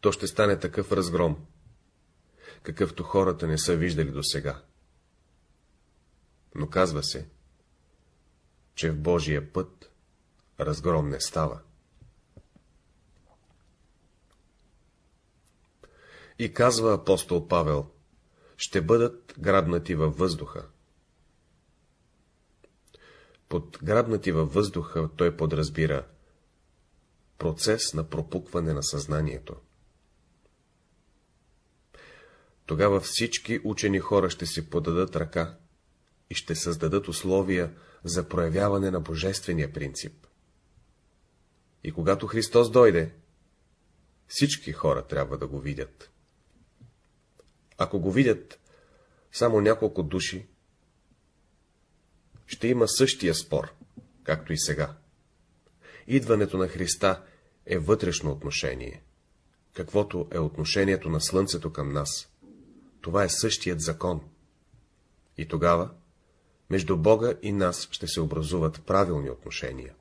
то ще стане такъв разгром, какъвто хората не са виждали досега. Но казва се, че в Божия път разгром не става. И казва апостол Павел, ще бъдат грабнати във въздуха. Под грабнати във въздуха той подразбира процес на пропукване на съзнанието. Тогава всички учени хора ще си подадат ръка и ще създадат условия за проявяване на божествения принцип. И когато Христос дойде, всички хора трябва да го видят. Ако го видят само няколко души, ще има същия спор, както и сега. Идването на Христа е вътрешно отношение, каквото е отношението на Слънцето към нас. Това е същият закон. И тогава между Бога и нас ще се образуват правилни отношения.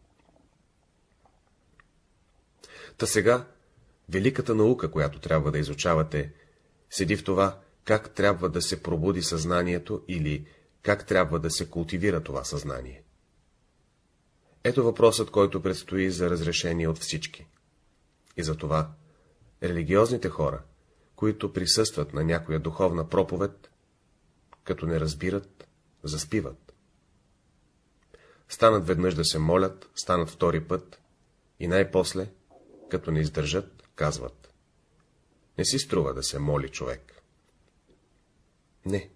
Та сега, великата наука, която трябва да изучавате, седи в това, как трябва да се пробуди съзнанието или как трябва да се култивира това съзнание. Ето въпросът, който предстои за разрешение от всички. И за това религиозните хора, които присъстват на някоя духовна проповед, като не разбират, заспиват. Станат веднъж да се молят, станат втори път и най-после, като не издържат, казват. Не си струва да се моли човек. Не,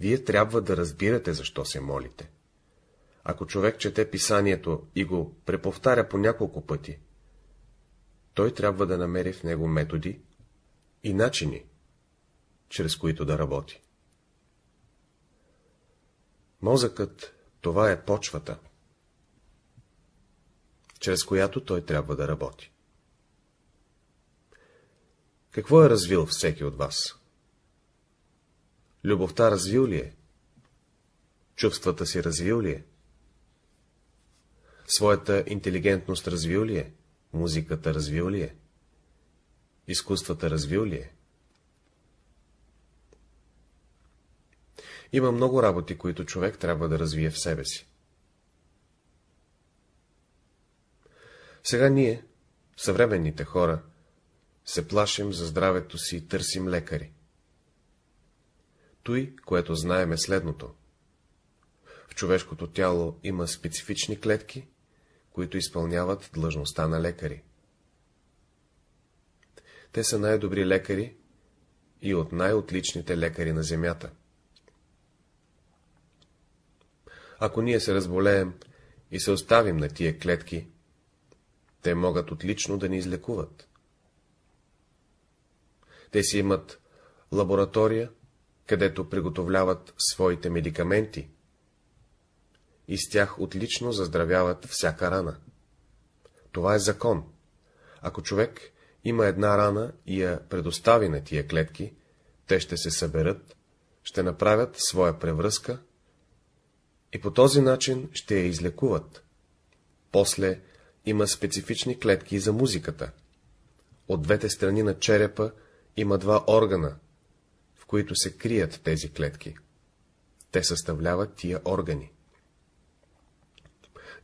вие трябва да разбирате, защо се молите. Ако човек чете писанието и го преповтаря по няколко пъти, той трябва да намери в него методи и начини, чрез които да работи. Мозъкът — това е почвата, чрез която той трябва да работи. Какво е развил всеки от вас? Любовта развил ли е? Чувствата си развил ли е? Своята интелигентност развил ли е? Музиката развил ли е? Изкуствата развил ли е? Има много работи, които човек трябва да развие в себе си. Сега ние, съвременните хора, се плашим за здравето си и търсим лекари. Той, което знаем е следното. В човешкото тяло има специфични клетки, които изпълняват длъжността на лекари. Те са най-добри лекари и от най-отличните лекари на земята. Ако ние се разболеем и се оставим на тия клетки, те могат отлично да ни излекуват. Те си имат лаборатория, където приготовляват своите медикаменти и с тях отлично заздравяват всяка рана. Това е закон. Ако човек има една рана и я предостави на тия клетки, те ще се съберат, ще направят своя превръзка и по този начин ще я излекуват. После има специфични клетки за музиката. От двете страни на черепа има два органа, в които се крият тези клетки. Те съставляват тия органи.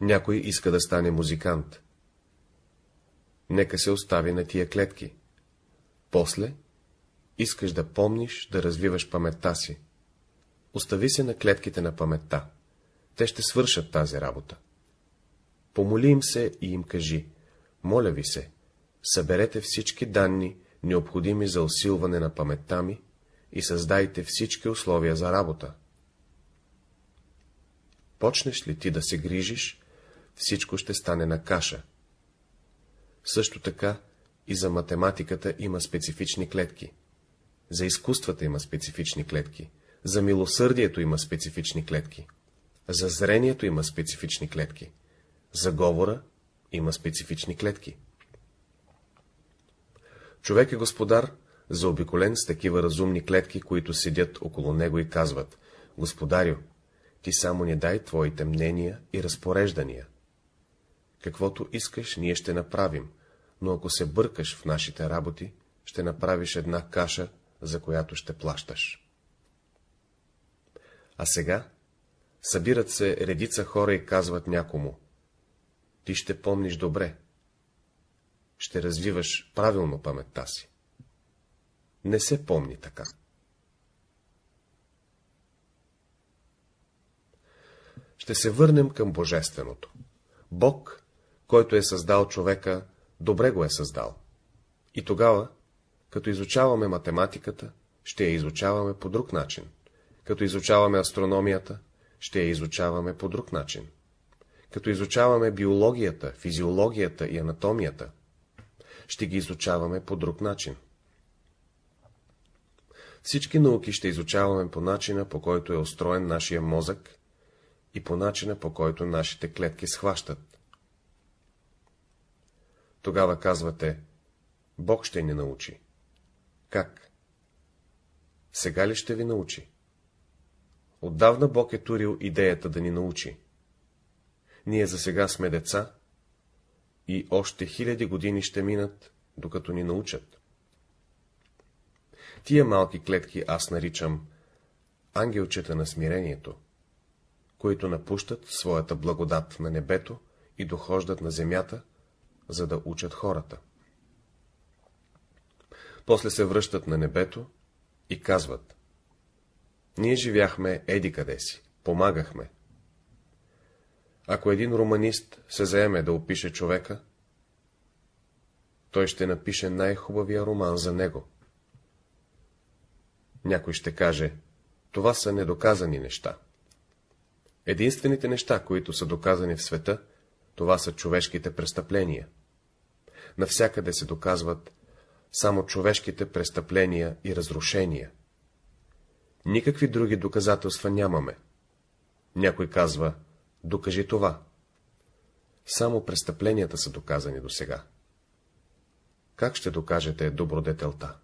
Някой иска да стане музикант. Нека се остави на тия клетки. После искаш да помниш, да развиваш паметта си. Остави се на клетките на паметта. Те ще свършат тази работа. Помоли им се и им кажи, моля ви се, съберете всички данни, необходими за усилване на паметта ми и създайте всички условия за работа. Почнеш ли ти да се грижиш, всичко ще стане на каша. Също така и за математиката има специфични клетки. За изкуствата има специфични клетки. За милосърдието има специфични клетки. За зрението има специфични клетки. За говора има специфични клетки. Човек е господар, заобиколен с такива разумни клетки, които седят около него и казват — Господарю, ти само не дай твоите мнения и разпореждания. Каквото искаш, ние ще направим, но ако се бъркаш в нашите работи, ще направиш една каша, за която ще плащаш. А сега събират се редица хора и казват някому — ти ще помниш добре, ще развиваш правилно паметта си. Не се помни така. Ще се върнем към Божественото. Бог, който е създал човека, добре го е създал. И тогава, като изучаваме математиката, ще я изучаваме по друг начин. Като изучаваме астрономията, ще я изучаваме по друг начин. Като изучаваме биологията, физиологията и анатомията, ще ги изучаваме по друг начин. Всички науки ще изучаваме по начина, по който е устроен нашия мозък и по начина, по който нашите клетки схващат. Тогава казвате, Бог ще ни научи. Как? Сега ли ще ви научи? Отдавна Бог е турил идеята да ни научи. Ние за сега сме деца и още хиляди години ще минат, докато ни научат. Тия малки клетки аз наричам ангелчета на смирението, които напущат своята благодат на небето и дохождат на земята, за да учат хората. После се връщат на небето и казват Ние живяхме еди къде си, помагахме. Ако един романист се заеме да опише човека, той ще напише най-хубавия роман за него. Някой ще каже, това са недоказани неща. Единствените неща, които са доказани в света, това са човешките престъпления. Навсякъде се доказват само човешките престъпления и разрушения. Никакви други доказателства нямаме. Някой казва, докажи това. Само престъпленията са доказани до сега. Как ще докажете добродетелта?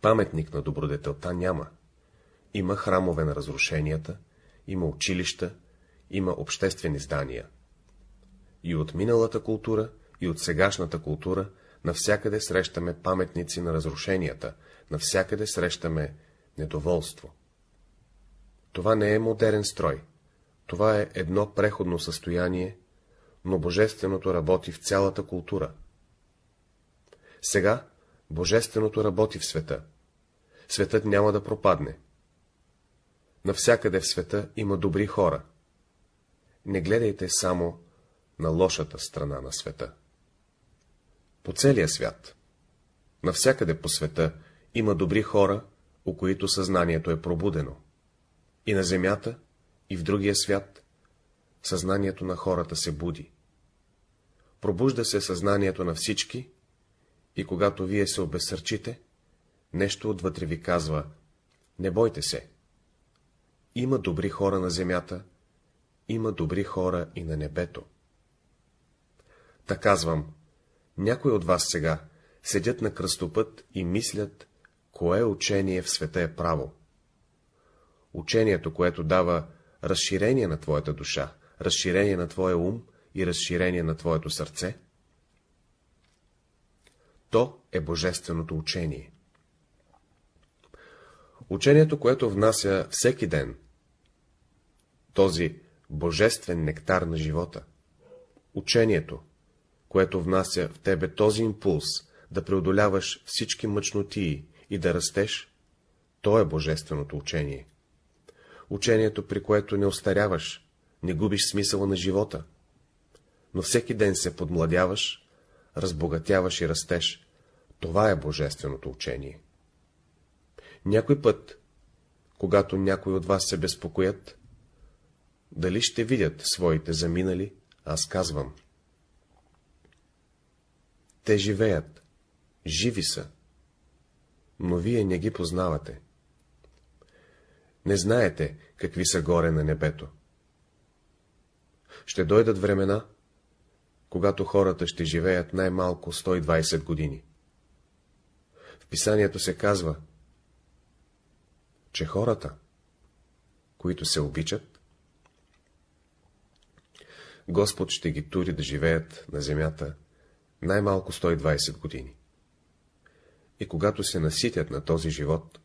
Паметник на добродетелта няма. Има храмове на разрушенията, има училища, има обществени здания. И от миналата култура, и от сегашната култура, навсякъде срещаме паметници на разрушенията, навсякъде срещаме недоволство. Това не е модерен строй, това е едно преходно състояние, но Божественото работи в цялата култура. Сега Божественото работи в света. Светът няма да пропадне. Навсякъде в света има добри хора. Не гледайте само на лошата страна на света. По целия свят, навсякъде по света, има добри хора, у които съзнанието е пробудено. И на земята, и в другия свят, съзнанието на хората се буди. Пробужда се съзнанието на всички, и когато вие се обесърчите, нещо отвътре ви казва, не бойте се. Има добри хора на земята, има добри хора и на небето. Та казвам, някои от вас сега седят на кръстопът и мислят, кое учение в света е право. Учението, което дава разширение на твоята душа, разширение на твоя ум и разширение на твоето сърце, то е божественото учение. Учението, което внася всеки ден, този божествен нектар на живота, учението, което внася в тебе този импулс да преодоляваш всички мъчнотии и да растеш, то е божественото учение. Учението, при което не остаряваш, не губиш смисъла на живота, но всеки ден се подмладяваш, разбогатяваш и растеш. Това е божественото учение. Някой път, когато някой от вас се безпокоят, дали ще видят своите заминали, аз казвам. Те живеят, живи са, но вие не ги познавате. Не знаете, какви са горе на небето. Ще дойдат времена, когато хората ще живеят най-малко 120 години. В писанието се казва, че хората, които се обичат, Господ ще ги тури да живеят на земята най-малко 120 години. И когато се наситят на този живот,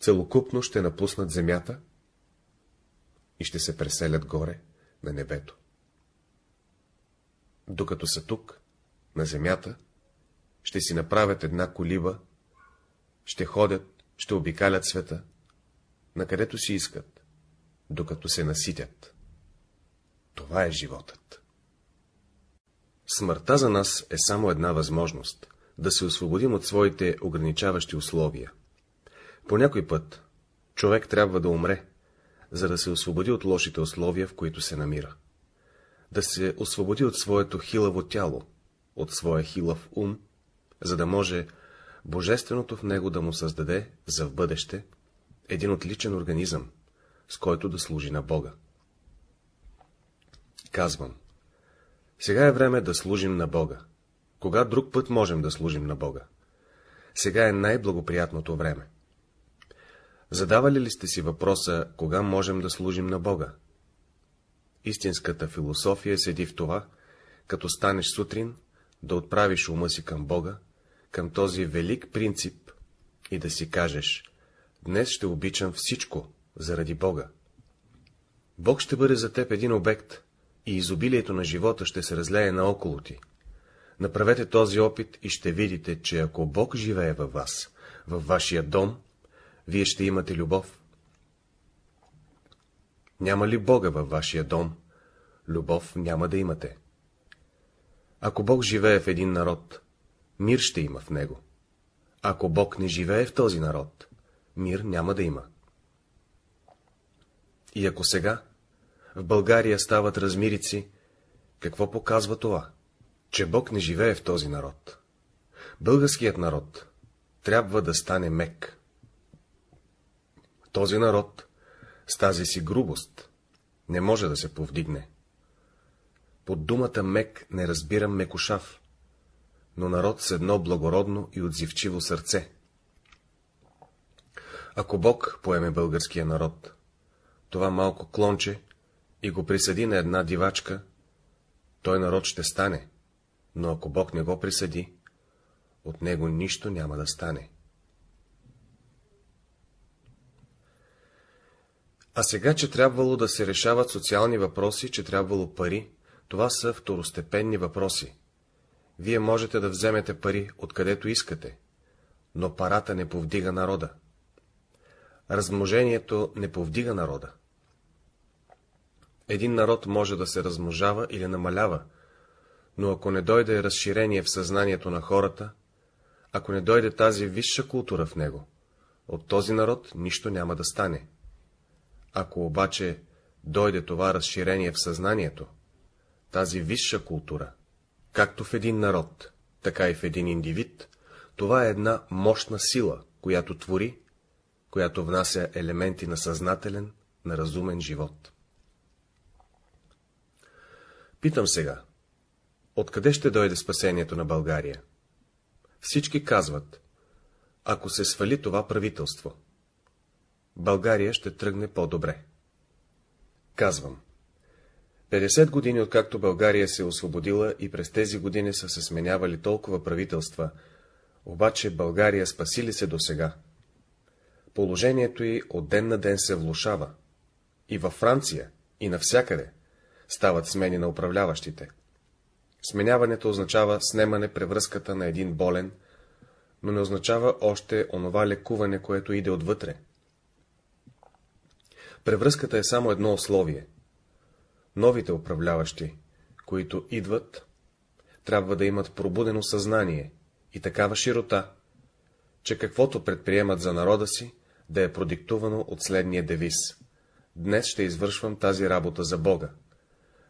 целокупно ще напуснат земята и ще се преселят горе на небето. Докато са тук, на земята, ще си направят една колиба, ще ходят, ще обикалят света, накъдето си искат, докато се наситят. Това е животът. Смъртта за нас е само една възможност да се освободим от своите ограничаващи условия. По някой път човек трябва да умре, за да се освободи от лошите условия, в които се намира. Да се освободи от своето хилаво тяло, от своя хилав ум, за да може Божественото в него да му създаде за в бъдеще един отличен организъм, с който да служи на Бога. Казвам, сега е време да служим на Бога. Кога друг път можем да служим на Бога? Сега е най-благоприятното време. Задавали ли сте си въпроса, кога можем да служим на Бога? Истинската философия седи в това, като станеш сутрин, да отправиш ума си към Бога, към този велик принцип и да си кажеш, днес ще обичам всичко заради Бога. Бог ще бъде за теб един обект и изобилието на живота ще се разлее наоколо ти. Направете този опит и ще видите, че ако Бог живее във вас, във вашия дом, вие ще имате любов. Няма ли Бога във вашия дом, любов няма да имате. Ако Бог живее в един народ, мир ще има в него. Ако Бог не живее в този народ, мир няма да има. И ако сега в България стават размирици, какво показва това? Че Бог не живее в този народ. Българският народ трябва да стане мек. Този народ с тази си грубост не може да се повдигне. Под думата мек не разбирам мекошав, но народ с едно благородно и отзивчиво сърце. Ако Бог поеме българския народ, това малко клонче и го присъди на една дивачка, той народ ще стане, но ако Бог не го присъди, от него нищо няма да стане. А сега, че трябвало да се решават социални въпроси, че трябвало пари, това са второстепенни въпроси. Вие можете да вземете пари, откъдето искате, но парата не повдига народа. Размножението не повдига народа. Един народ може да се размножава или намалява, но ако не дойде разширение в съзнанието на хората, ако не дойде тази висша култура в него, от този народ нищо няма да стане. Ако обаче дойде това разширение в съзнанието, тази висша култура, както в един народ, така и в един индивид, това е една мощна сила, която твори, която внася елементи на съзнателен, на разумен живот. Питам сега, откъде ще дойде спасението на България? Всички казват, ако се свали това правителство, България ще тръгне по-добре. Казвам, 50 години, откакто България се е освободила и през тези години са се сменявали толкова правителства, обаче България спаси ли се досега? Положението й от ден на ден се влушава. И във Франция, и навсякъде стават смени на управляващите. Сменяването означава снемане превръзката на един болен, но не означава още онова лекуване, което иде отвътре. Превръзката е само едно условие. Новите управляващи, които идват, трябва да имат пробудено съзнание и такава широта, че каквото предприемат за народа си, да е продиктувано от следния девиз. Днес ще извършвам тази работа за Бога.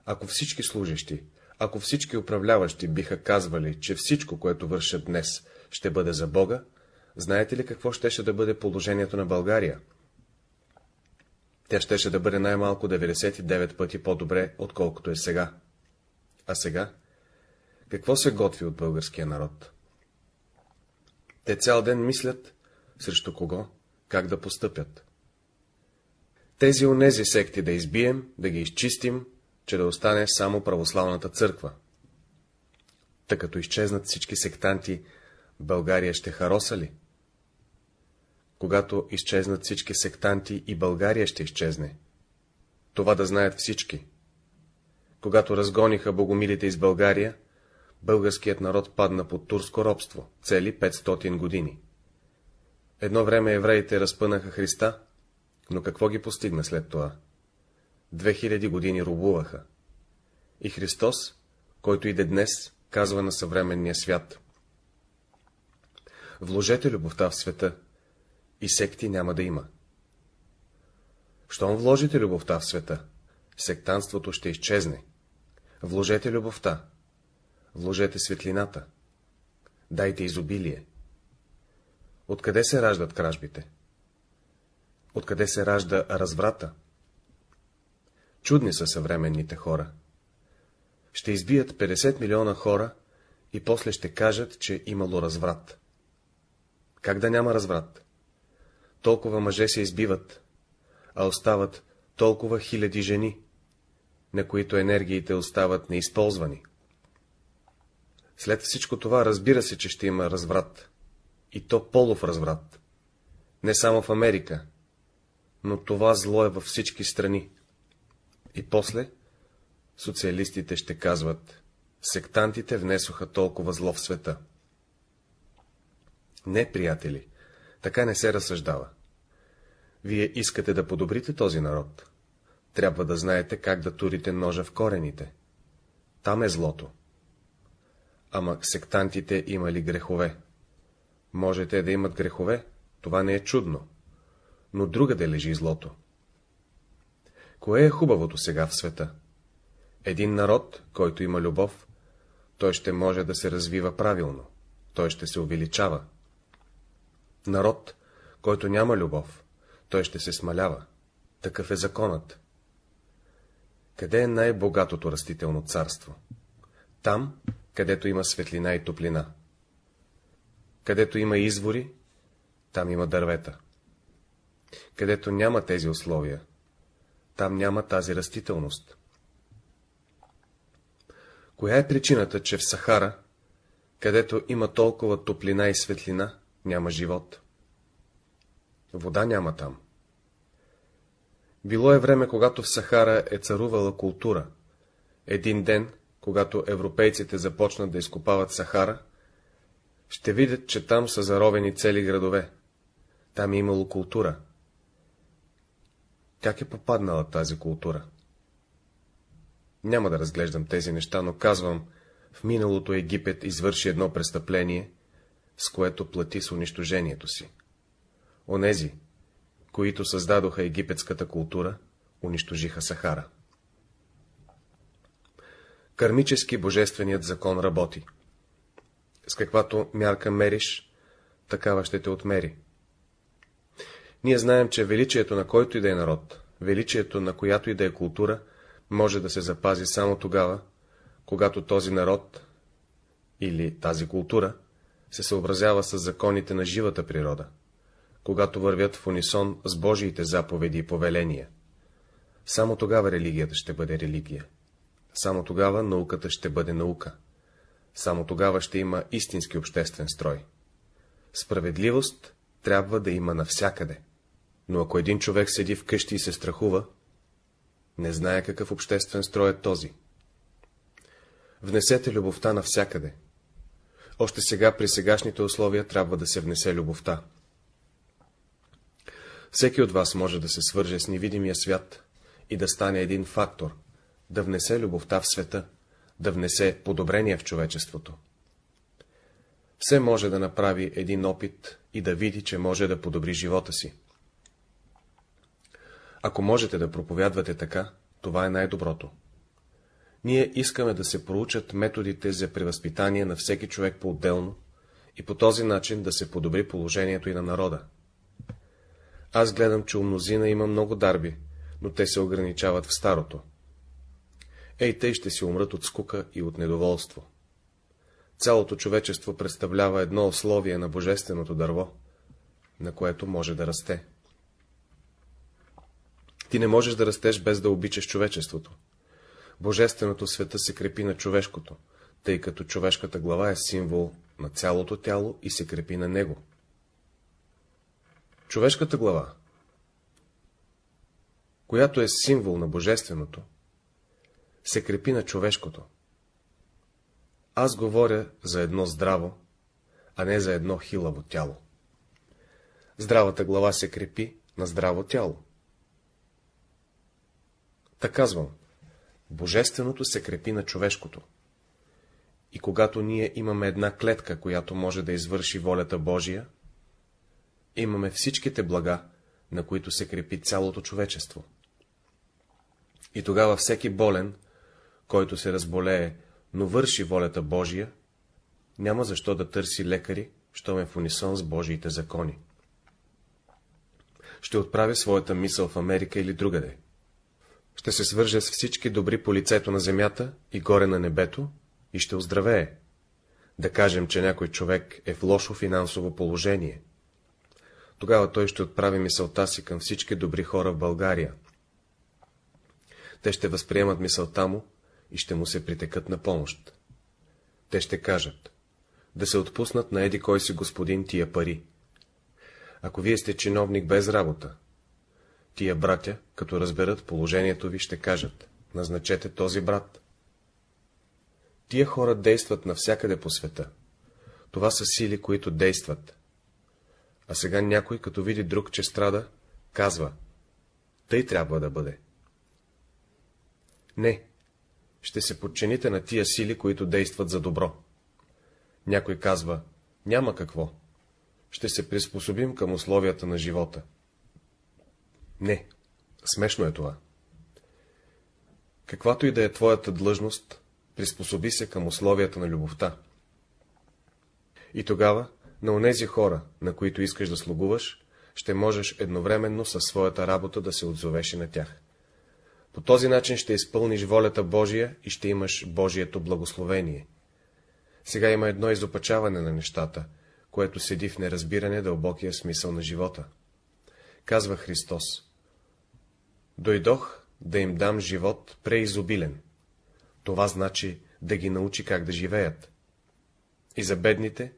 Ако всички служащи, ако всички управляващи биха казвали, че всичко, което вършат днес, ще бъде за Бога, знаете ли какво щеше да бъде положението на България? Тя щеше да бъде най-малко 99 пъти по-добре, отколкото е сега. А сега? Какво се готви от българския народ? Те цял ден мислят, срещу кого, как да постъпят. Тези онези секти да избием, да ги изчистим, че да остане само православната църква. Тъй като изчезнат всички сектанти, България ще хароса ли? Когато изчезнат всички сектанти, и България ще изчезне. Това да знаят всички. Когато разгониха богомилите из България, българският народ падна под турско робство, цели 500 години. Едно време евреите разпънаха Христа, но какво ги постигна след това? Две хиляди години рубуваха. И Христос, който иде днес, казва на съвременния свят. Вложете любовта в света, и секти няма да има. Щом вложите любовта в света, сектанството ще изчезне. Вложете любовта, вложете светлината, дайте изобилие. Откъде се раждат кражбите? Откъде се ражда разврата? Чудни са съвременните хора. Ще избият 50 милиона хора и после ще кажат, че имало разврат. Как да няма разврат? Толкова мъже се избиват, а остават толкова хиляди жени, на които енергиите остават неизползвани. След всичко това разбира се, че ще има разврат, и то полов разврат. Не само в Америка, но това зло е във всички страни. И после социалистите ще казват, сектантите внесоха толкова зло в света. Не, приятели, така не се разсъждава. Вие искате да подобрите този народ. Трябва да знаете как да турите ножа в корените. Там е злото. Ама сектантите имали грехове. Можете да имат грехове, това не е чудно. Но другаде лежи злото. Кое е хубавото сега в света? Един народ, който има любов, той ще може да се развива правилно, той ще се увеличава. Народ, който няма любов, той ще се смалява. Такъв е законът. Къде е най-богатото растително царство? Там, където има светлина и топлина. Където има извори, там има дървета. Където няма тези условия, там няма тази растителност. Коя е причината, че в Сахара, където има толкова топлина и светлина, няма живот? Вода няма там. Било е време, когато в Сахара е царувала култура. Един ден, когато европейците започнат да изкопават Сахара, ще видят, че там са заровени цели градове. Там е имало култура. Как е попаднала тази култура? Няма да разглеждам тези неща, но казвам, в миналото Египет извърши едно престъпление, с което плати с унищожението си. Онези, които създадоха египетската култура, унищожиха Сахара. Кармически божественият закон работи. С каквато мярка мериш, такава ще те отмери. Ние знаем, че величието на който и да е народ, величието на която и да е култура, може да се запази само тогава, когато този народ или тази култура се съобразява с законите на живата природа, когато вървят в унисон с Божиите заповеди и повеления. Само тогава религията ще бъде религия. Само тогава науката ще бъде наука. Само тогава ще има истински обществен строй. Справедливост трябва да има навсякъде. Но ако един човек седи вкъщи и се страхува, не знае какъв обществен строй е този. Внесете любовта навсякъде. Още сега при сегашните условия трябва да се внесе любовта. Всеки от вас може да се свърже с невидимия свят и да стане един фактор, да внесе любовта в света, да внесе подобрение в човечеството. Все може да направи един опит и да види, че може да подобри живота си. Ако можете да проповядвате така, това е най-доброто. Ние искаме да се проучат методите за превъзпитание на всеки човек по-отделно и по този начин да се подобри положението и на народа. Аз гледам, че у мнозина има много дарби, но те се ограничават в старото. Ей, те ще си умрат от скука и от недоволство. Цялото човечество представлява едно условие на божественото дърво, на което може да расте. Ти не можеш да растеш без да обичаш човечеството. Божественото света се крепи на човешкото, тъй като човешката глава е символ на цялото тяло и се крепи на него. Човешката глава, която е символ на Божественото, се крепи на човешкото. Аз говоря за едно здраво, а не за едно хилаво тяло. Здравата глава се крепи на здраво тяло. Та казвам, Божественото се крепи на човешкото. И когато ние имаме една клетка, която може да извърши волята Божия, имаме всичките блага, на които се крепи цялото човечество. И тогава всеки болен, който се разболее, но върши волята Божия, няма защо да търси лекари, що е в унисон с Божиите закони. Ще отправя своята мисъл в Америка или другаде ще се свърже с всички добри по лицето на земята и горе на небето и ще оздравее. Да кажем, че някой човек е в лошо финансово положение. Тогава той ще отправи мисълта си към всички добри хора в България. Те ще възприемат мисълта му и ще му се притекат на помощ. Те ще кажат, да се отпуснат на еди кой си господин тия пари. Ако вие сте чиновник без работа, Тия братя, като разберат положението ви, ще кажат, назначете този брат. Тия хора действат навсякъде по света. Това са сили, които действат. А сега някой, като види друг, че страда, казва, тъй трябва да бъде. Не, ще се подчините на тия сили, които действат за добро. Някой казва, няма какво, ще се приспособим към условията на живота. Не, смешно е това. Каквато и да е твоята длъжност, приспособи се към условията на любовта. И тогава, на онези хора, на които искаш да слугуваш, ще можеш едновременно със своята работа да се отзовеш и на тях. По този начин ще изпълниш волята Божия и ще имаш Божието благословение. Сега има едно изопачаване на нещата, което седи в неразбиране дълбокия смисъл на живота. Казва Христос. Дойдох да им дам живот преизобилен. Това значи да ги научи как да живеят. И за бедните,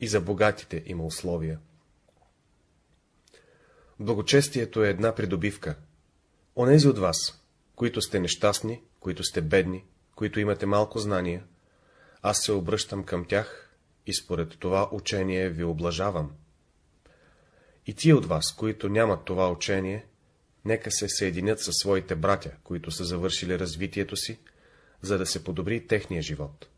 и за богатите има условия. Благочестието е една придобивка. Онези от вас, които сте нещастни, които сте бедни, които имате малко знания, аз се обръщам към тях и според това учение ви облажавам. И тия от вас, които нямат това учение, нека се съединят със своите братя, които са завършили развитието си, за да се подобри техния живот.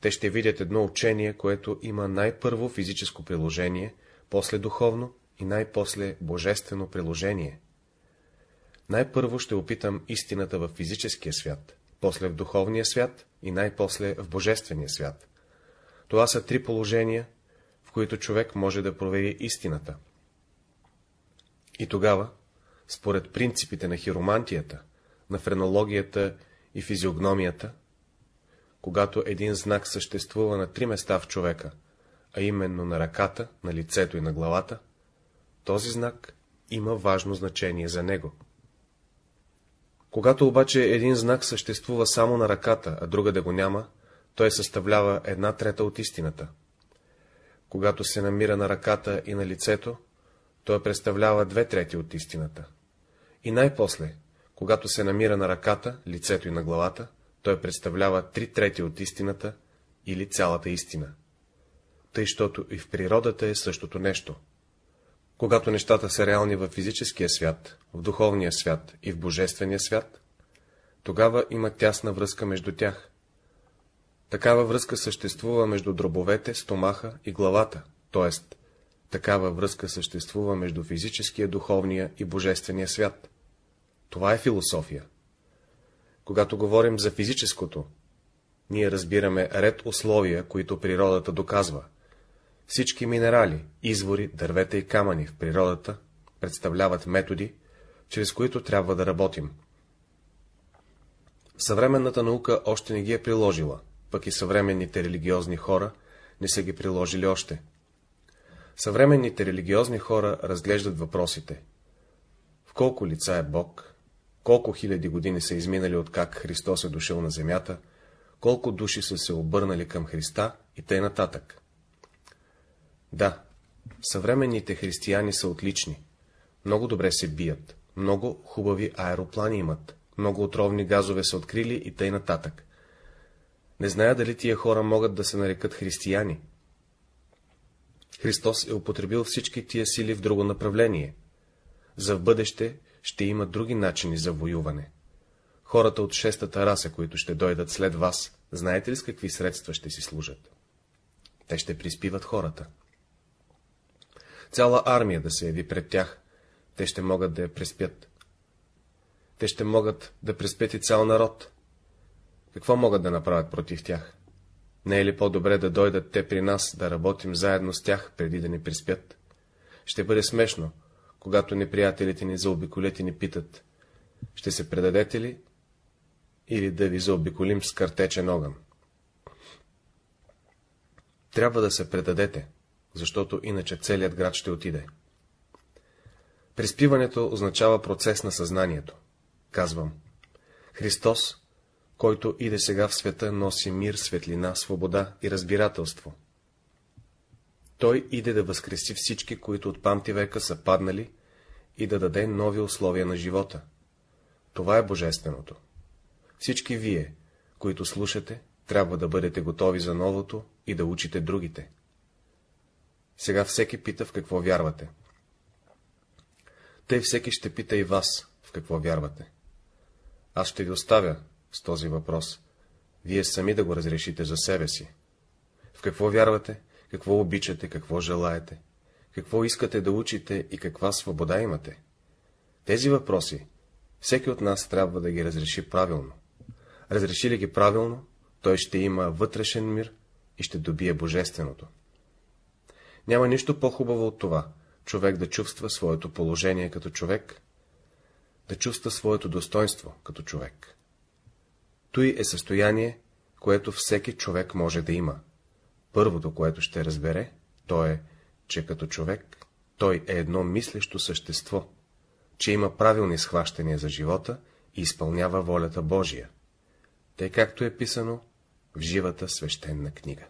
Те ще видят едно учение, което има най-първо физическо приложение, после духовно и най-после божествено приложение. Най-първо ще опитам истината в физическия свят, после в духовния свят и най-после в божествения свят. Това са три положения, в които човек може да провери истината. И тогава според принципите на хиромантията, на френологията и физиогномията, когато един знак съществува на три места в човека, а именно на ръката, на лицето и на главата, този знак има важно значение за него. Когато обаче един знак съществува само на ръката, а друга да го няма, той съставлява една трета от истината. Когато се намира на ръката и на лицето, той представлява две трети от истината. И най-после, когато се намира на ръката, лицето и на главата, той представлява три трети от истината или цялата истина. Тъй, щото и в природата е същото нещо. Когато нещата са реални в физическия свят, в духовния свят и в божествения свят, тогава има тясна връзка между тях. Такава връзка съществува между дробовете, стомаха и главата, т.е. такава връзка съществува между физическия, духовния и божествения свят. Това е философия. Когато говорим за физическото, ние разбираме ред условия, които природата доказва. Всички минерали, извори, дървета и камъни в природата представляват методи, чрез които трябва да работим. Съвременната наука още не ги е приложила, пък и съвременните религиозни хора не са ги приложили още. Съвременните религиозни хора разглеждат въпросите. В колко лица е Бог? Колко хиляди години са изминали от как Христос е дошъл на земята? Колко души са се обърнали към Христа и тъй нататък? Да, съвременните християни са отлични. Много добре се бият, много хубави аероплани имат, много отровни газове са открили и тъй нататък. Не зная дали тия хора могат да се нарекат християни. Христос е употребил всички тия сили в друго направление. За в бъдеще ще има други начини за воюване. Хората от шестата раса, които ще дойдат след вас, знаете ли с какви средства ще си служат? Те ще приспиват хората. Цяла армия да се яви пред тях, те ще могат да я преспят. Те ще могат да преспят и цял народ. Какво могат да направят против тях? Не е ли по-добре да дойдат те при нас, да работим заедно с тях, преди да ни приспят? Ще бъде смешно, когато неприятелите ни заобиколят и ни питат, ще се предадете ли или да ви заобиколим с картечен огън? Трябва да се предадете, защото иначе целият град ще отиде. Приспиването означава процес на съзнанието. Казвам, Христос, който иде сега в света, носи мир, светлина, свобода и разбирателство. Той иде да възкреси всички, които от памти века са паднали, и да даде нови условия на живота. Това е божественото. Всички вие, които слушате, трябва да бъдете готови за новото и да учите другите. Сега всеки пита в какво вярвате. Тъй всеки ще пита и вас, в какво вярвате. Аз ще ви оставя с този въпрос. Вие сами да го разрешите за себе си. В какво вярвате, какво обичате, какво желаете, какво искате да учите и каква свобода имате. Тези въпроси всеки от нас трябва да ги разреши правилно. Разреши ли ги правилно, той ще има вътрешен мир и ще добие божественото. Няма нищо по-хубаво от това, човек да чувства своето положение като човек, да чувства своето достоинство като човек. Той е състояние, което всеки човек може да има. Първото, което ще разбере, то е, че като човек той е едно мислещо същество, че има правилни схващания за живота и изпълнява волята Божия, тъй както е писано в живата свещена книга.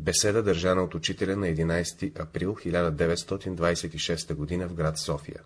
Беседа държана от учителя на 11 април 1926 г. в град София